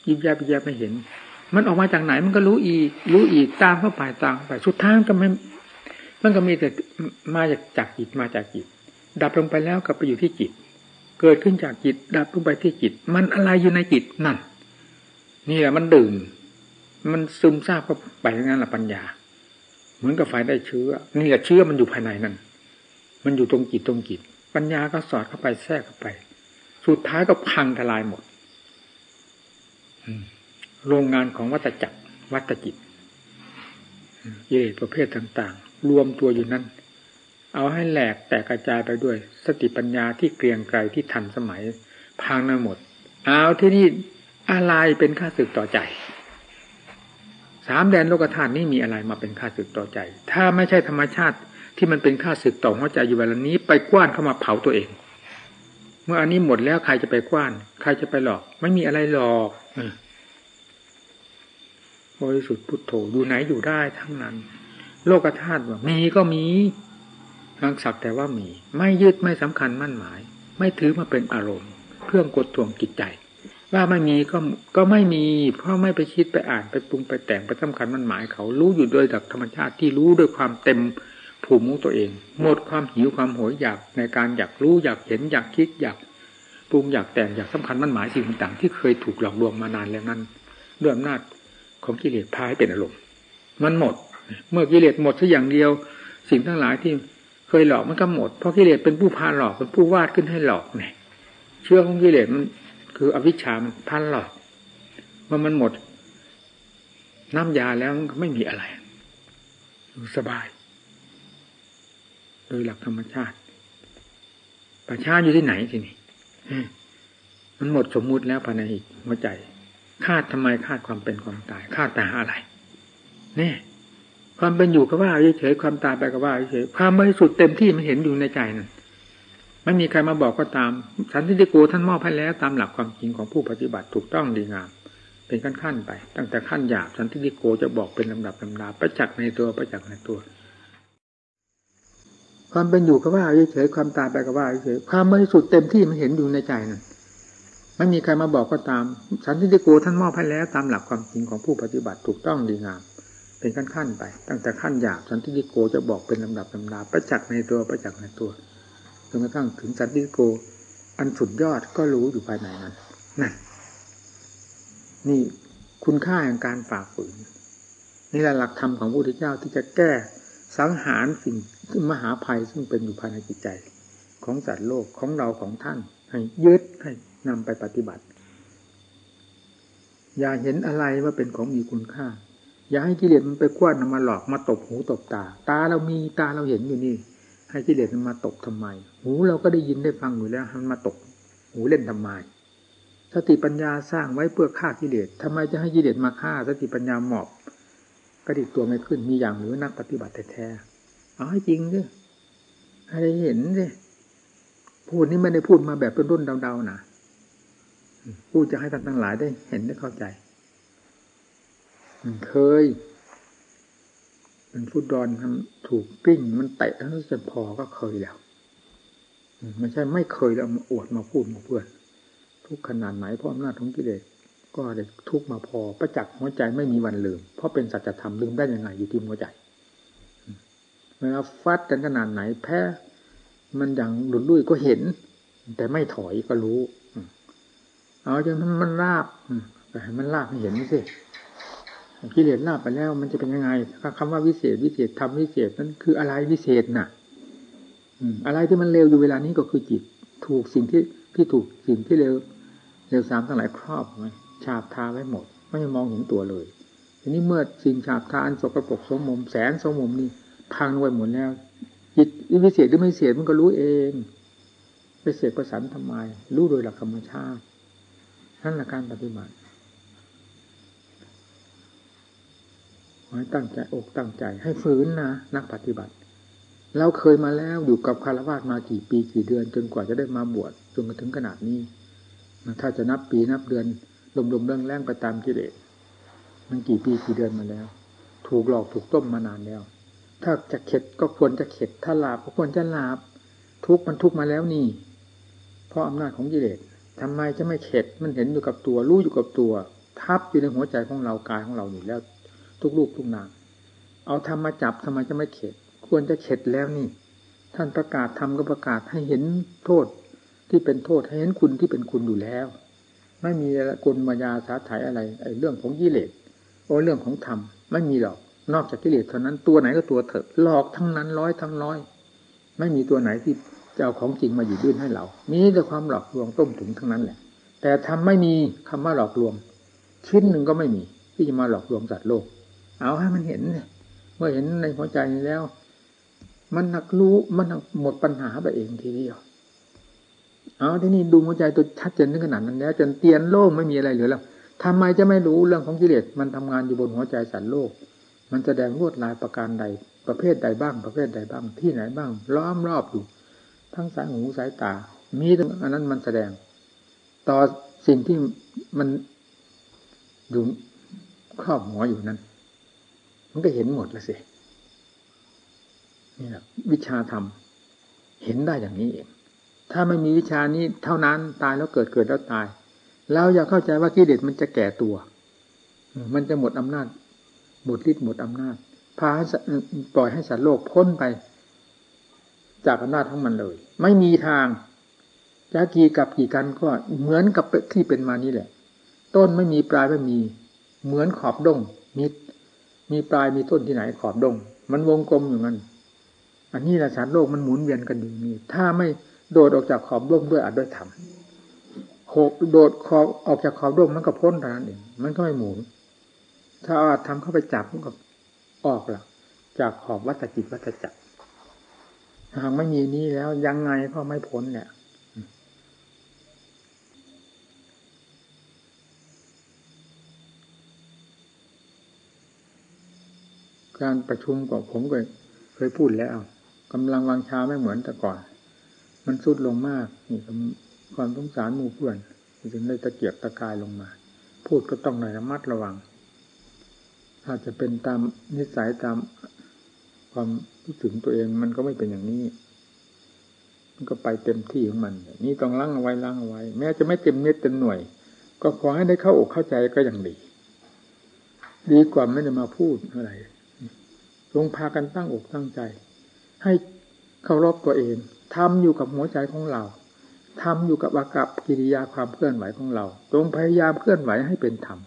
S1: ยิบยับยิบยับไม่เห็น มันออกมาจากไหนมันก็รู้อีก รู้อีกตามเข้าไปตามไป สุดท้ายก็ไม่ มันก็มีแต่มาจากจากจิตมาจากจิต ดับลงไปแล้วก็ไปอยู่ที่จิต เกิดขึ้นจากจิต ดับลงไปที่จิต มันอะไรอยู่ในจิตนั่น นี่แหละมันดื่ม มันซึมซาบเข้าไปงั้นแหละปัญญา เหมือนกับไฟได้เชื้อ นี่แหละเชื้อมันอยู่ภายในนั่น มันอยู่ตรงจิตตรงจิต ปัญญาก็สอดเข้าไปแทรกเข้าไป สุดท้ายก็พังทลายหมดโรงงานของวัตจักรวัตจิตกิเลสประเภทต่าง ๆ รวมตัวอยู่นั้นเอาให้แหลกแตกกระจายไปด้วย สติปัญญาที่เกรียงไกรที่ทันสมัยพังนั้นหมด เอาที่นี่อะไรเป็นค่าศึกต่อใจ สามแดนโลกธาตุนี่มีอะไรมาเป็นค่าศึกต่อใจ ถ้าไม่ใช่ธรรมชาติที่มันเป็นค่าศึกต่อหัวใจอยู่เวลานี้ ไปกว้านเข้ามาเผาตัวเอง เมื่ออันนี้หมดแล้วใครจะไปกว้าน ใครจะไปหลอก ไม่มีอะไรหลอกบริสุทธิ์พุทโธอยู่ไหนอยู่ได้ทั้งนั้น โลกธาตุว่ามีก็มีทังสักแต่ว่ามี ไม่ยึดไม่สำคัญมั่นหมาย ไม่ถือมาเป็นอารมณ์ เครื่องกดทวงจิตใจ ว่าไม่มีก็ก็ไม่มี เพราะไม่ไปคิดไปอ่านไปปรุงไปแต่งไปสำคัญมันหมายเขารู้อยู่โดยดักธรรมชาติที่รู้ด้วยความเต็มภูมิตัวเอง หมดความหิวความโหยอยากในการอยากรู้อยากเห็นอยากคิดอยากปรุงอยากแต่งอยากสำคัญมันหมายสิ่งต่างๆที่เคยถูกหลอกลวงมานานแล้วนั้นด้วยอำนาจของกิเลสพาให้เป็นอารมณ์มันหมด เมื่อกิเลสหมดสักอย่างเดียว สิ่งทั้งหลายที่เคยหลอกมันก็หมดเพราะกิเลสเป็นผู้พาหลอกเป็นผู้วาดขึ้นให้หลอกเนี่ยเชื่อของกิเลสมัน คืออวิชชามันพันหลอกเมื่อมันหมด น้ำยาแล้วมันก็ไม่มีอะไรสบาย โดยหลักธรรมชาติประชาอยู่ที่ไหนทีนี้มันหมดสมมุติแล้วภายในหัวใจ คาดทำไมคาดความเป็นความตาย คาดแต่อะไรเนี่ยความเป็นอยู่ก็ว่าเฉยความตายไปก็ว่าเฉยความบริสุทธิ์เต็มที่มันเห็นอยู่ในใจนั่น ไม่มีใครมาบอกก็ตามสันติโกท่านมอบให้แล้วตามหลักความจริงของผู้ปฏิบัติถูกต้องดีงาม เป็นขั้นขั้นไป ตั้งแต่ขั้นหยาบสันติโกจะบอกเป็นลำดับลำดาประจักษ์ในตัวประจักษ์ในตัว ความเป็นอยู่ก็ว่าเฉยความตายไปก็ว่าเฉยความบริสุทธิ์เต็มที่มันเห็นอยู่ในใจนั่นไม่มีใครมาบอกก็ตาม สันติโกท่านมอบให้แล้วตามหลักความจริงของผู้ปฏิบัติถูกต้องดีงาม เป็นขั้นขั้นไป ตั้งแต่ขั้นหยาบสันติโกจะบอกเป็นลำดับลำดาประจักษ์ในตัวประจักษ์ในตัว นกระทั่งถึงสันติโก อันสุดยอดก็รู้อยู่ภายในนั้นนั่นนี่คุณค่าแห่งการฝ่าฝืนนี่แหละหลักธรรมของพระพุทธเจ้าที่จะแก้สังหารสิ่งที่มหาภัยซึ่งเป็นอยู่ภายในจิตใจ ของสัตว์โลกของเราของท่าน ให้ยึดให้นำไปปฏิบัติ อย่าเห็นอะไรว่าเป็นของมีคุณค่า อย่าให้กิเลสมันไปกว้านมาหลอกมาตบหูตบตา ตาเรามีตาเราเห็นอยู่นี่ ให้กิเลสมันมาตกทำไม หูเราก็ได้ยินได้ฟังอยู่แล้วมันมาตก หูเล่นทำไม สติปัญญาสร้างไว้เพื่อฆ่ากิเลสทำไมจะให้กิเลสมาฆ่า สติปัญญาหมอบกระดิกตัวไม่ขึ้นมีอย่างหรือนักปฏิบัติแท้ๆเอาให้จริงดิให้ได้เห็นดิพูดนี้ไม่ได้พูดมาแบบเป็นรุ่นเดาๆนะพูดจะให้ท่านทั้งหลายได้เห็นได้เข้าใจเคย มันฟุตบอลถูกปิ้ง มันเตะทั้งจนพอก็เคยแล้วไม่ใช่ไม่เคยแล้วมาอวดมาพูดมาเพื่อน ทุกขนาดไหนเพราะอำนาจของกิเลสก็ได้ทุกมาพอประจักษ์หัวใจไม่มีวันลืม เพราะเป็นสัจธรรมลืมได้ยังไงอยู่ที่หัวใจเวลาฟัดกันขนาดไหนแพ้ มันอย่างหลุดลุ่ยก็เห็น แต่ไม่ถอยก็รู้ เอาจนมันราบแต่ให้มันราบให้เห็นสิ กิเลสลาบไปแล้ว มันจะเป็นยังไงคำว่าวิเศษวิเศษทำวิเศษนั้นคืออะไรวิเศษน่ะอะไรที่มันเร็วอยู่เวลานี้ก็คือจิต ถูกสิ่งที่ที่ถูกสิ่งที่เร็วเร็วสามทั้งหลายครอบไว้ฉาบทาไว้หมดไม่มองเห็นตัวเลยทีนี้เมื่อสิ่งฉาบทาอันสกปรกสมมุมแสนสมมุมนี่พังไว้หมดแล้ว จิตวิเศษหรือไม่เศษมันก็รู้เองไปเสกประสันทำไมรู้โดยหลักธรรมชาตินั่นแหละการปฏิบัติ ให้ตั้งใจอกตั้งใจ ให้ฝืนนะนักปฏิบัติ เราเคยมาแล้วอยู่กับคารวะมากี่ปีกี่เดือน จนกว่าจะได้มาบวชจนมาถึงขนาดนี้ ถ้าจะนับปีนับเดือนลมๆเรื่องแรงไปตามกิเลสมันกี่ปีกี่เดือนมาแล้ว ถูกหลอกถูกต้มมานานแล้ว ถ้าจะเข็ดก็ควรจะเข็ด ถ้าลาบก็ควรจะลาบ ทุกมันทุกมาแล้วนี่ เพราะอำนาจของกิเลสทำไมจะไม่เข็ด มันเห็นอยู่กับตัว รู้อยู่กับตัว ทับอยู่ในหัวใจของเรากายของเราอยู่แล้ว ทุกลูกทุกนางเอาทำมาจับทำไมจะไม่เข็ด ควรจะเข็ดแล้วนี่ ท่านประกาศทำก็ประกาศให้เห็นโทษที่เป็นโทษให้เห็นคุณที่เป็นคุณอยู่แล้ว ไม่มีกลมายาสาถายอะไรไอ้เรื่องของกิเลสโอ้เรื่องของธรรมไม่มีหรอกนอกจากกิเลสเท่านั้นตัวไหนก็ตัวเถอะหลอกทั้งนั้นร้อยทั้งร้อย ไม่มีตัวไหนที่จะเอาของจริงมาอยู่ดื้นให้เรา มีแต่ความหลอกลวงต้มถึงทั้งนั้นแหละ แต่ทำไม่มีคำว่าหลอกลวงชิ้นหนึ่งก็ไม่มีที่จะมาหลอกลวงสัตว์โลก เอาให้มันเห็นเนี่ยเมื่อเห็นในหัวใจแล้ว มันหนักรู้มันหมดปัญหาไปเองทีเดียวเอาที่นี่ดูหัวใจตัวชัดเจนถึงขนาดนั้นแล้ว จนเตียนโล่งไม่มีอะไรเหลือแล้วทำไมจะไม่รู้เรื่องของกิเลสมันทำงานอยู่บนหัวใจสัตว์โลก มันแสดงรวดลายประการใด ประเภทใดบ้าง ประเภทใดบ้าง ที่ไหนบ้าง ล้อมรอบอยู่ ทั้งสายหูสายตา มีทั้งอันนั้นมันแสดง ต่อสิ่งที่มันอยู่ครอบหัวอยู่นั้น มันก็เห็นหมดแล้วสินี่แหละวิชาธรรม เห็นได้อย่างนี้เอง ถ้าไม่มีวิชานี้เท่านั้นตายแล้วเกิดเกิดแล้วตาย เราอย่าเข้าใจว่ากิเลสมันจะแก่ตัว มันจะหมดอำนาจ หมดฤทธิ์หมดอำนาจ พาให้ปล่อยให้สัตว์โลกพ้นไป จากอำนาจของมันเลย ไม่มีทางจะกี่กับกี่กันก็เหมือนกับที่เป็นมานี้แหละ ต้นไม่มีปลายไม่มี เหมือนขอบดงมี มีปลายมีต้นที่ไหนขอบดง มันวงกลมอยู่งั้นอันนี้ละสารโลกมันหมุนเวียนกันอยู่นี่ ถ้าไม่โดดออกจากขอบดงด้วยอัดด้วยธรรมโคโดดขอบออกจากขอบดงมันก็พ้นเท่านั้นเองมันก็ไม่หมุน ถ้าอาจทำเข้าไปจับมันก็ออกละจากขอบวัฏจิตวัฏจักรหากไม่มีนี้แล้วยังไงก็ไม่พ้นเนี่ย การประชุมกับผมก็เคยพูดแล้วกำลังวางชาไม่เหมือนแต่ก่อน มันสุดลงมากนี่ความสงสารหมู่เพื่อนจึงได้ตะเกียบตะกายลงมา พูดก็ต้องหน่อยระมัดระวัง ถ้าจะเป็นตามนิสัยตามความรู้สึกตัวเองมันก็ไม่เป็นอย่างนี้ มันก็ไปเต็มที่ของมัน นี่ต้องล้างเอาไว้ล้างเอาไว้ แม้จะไม่เต็มเม็ดเต็มหน่วย ก็ขอให้ได้เข้าอกเข้าใจก็ยังดี ดีกว่าไม่ได้มาพูดอะไร ลงพากันตั้งอกตั้งใจ ให้เคารพตัวเองทำอยู่กับหัวใจของเราทำอยู่กับอากับกิริยาความเคลื่อนไหวของเราตรงพยายามเคลื่อนไหวให้เป็นธรรม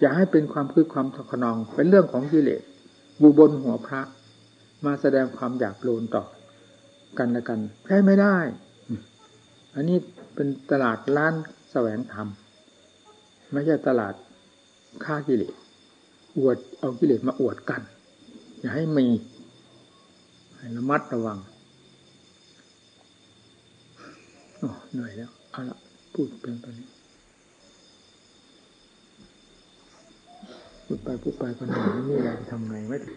S1: อย่าให้เป็นความคือความทขนองเป็นเรื่องของกิเลสอยู่บนหัวพระ มาแสดงความอยากโลนต่อกันละกันใช้ไม่ได้ อันนี้เป็นตลาดร้านแสวงธรรมไม่ใช่ตลาดฆ่ากิเลสอวดเอากิเลสมาอวดกัน อย่าให้มี ให้ระมัดระวังเหนื่อยแล้วเอาละพูดเป็นตอนนี้พูดไปพูดไปคนหนึ่งนี่อะไรทำไงไม่ถึง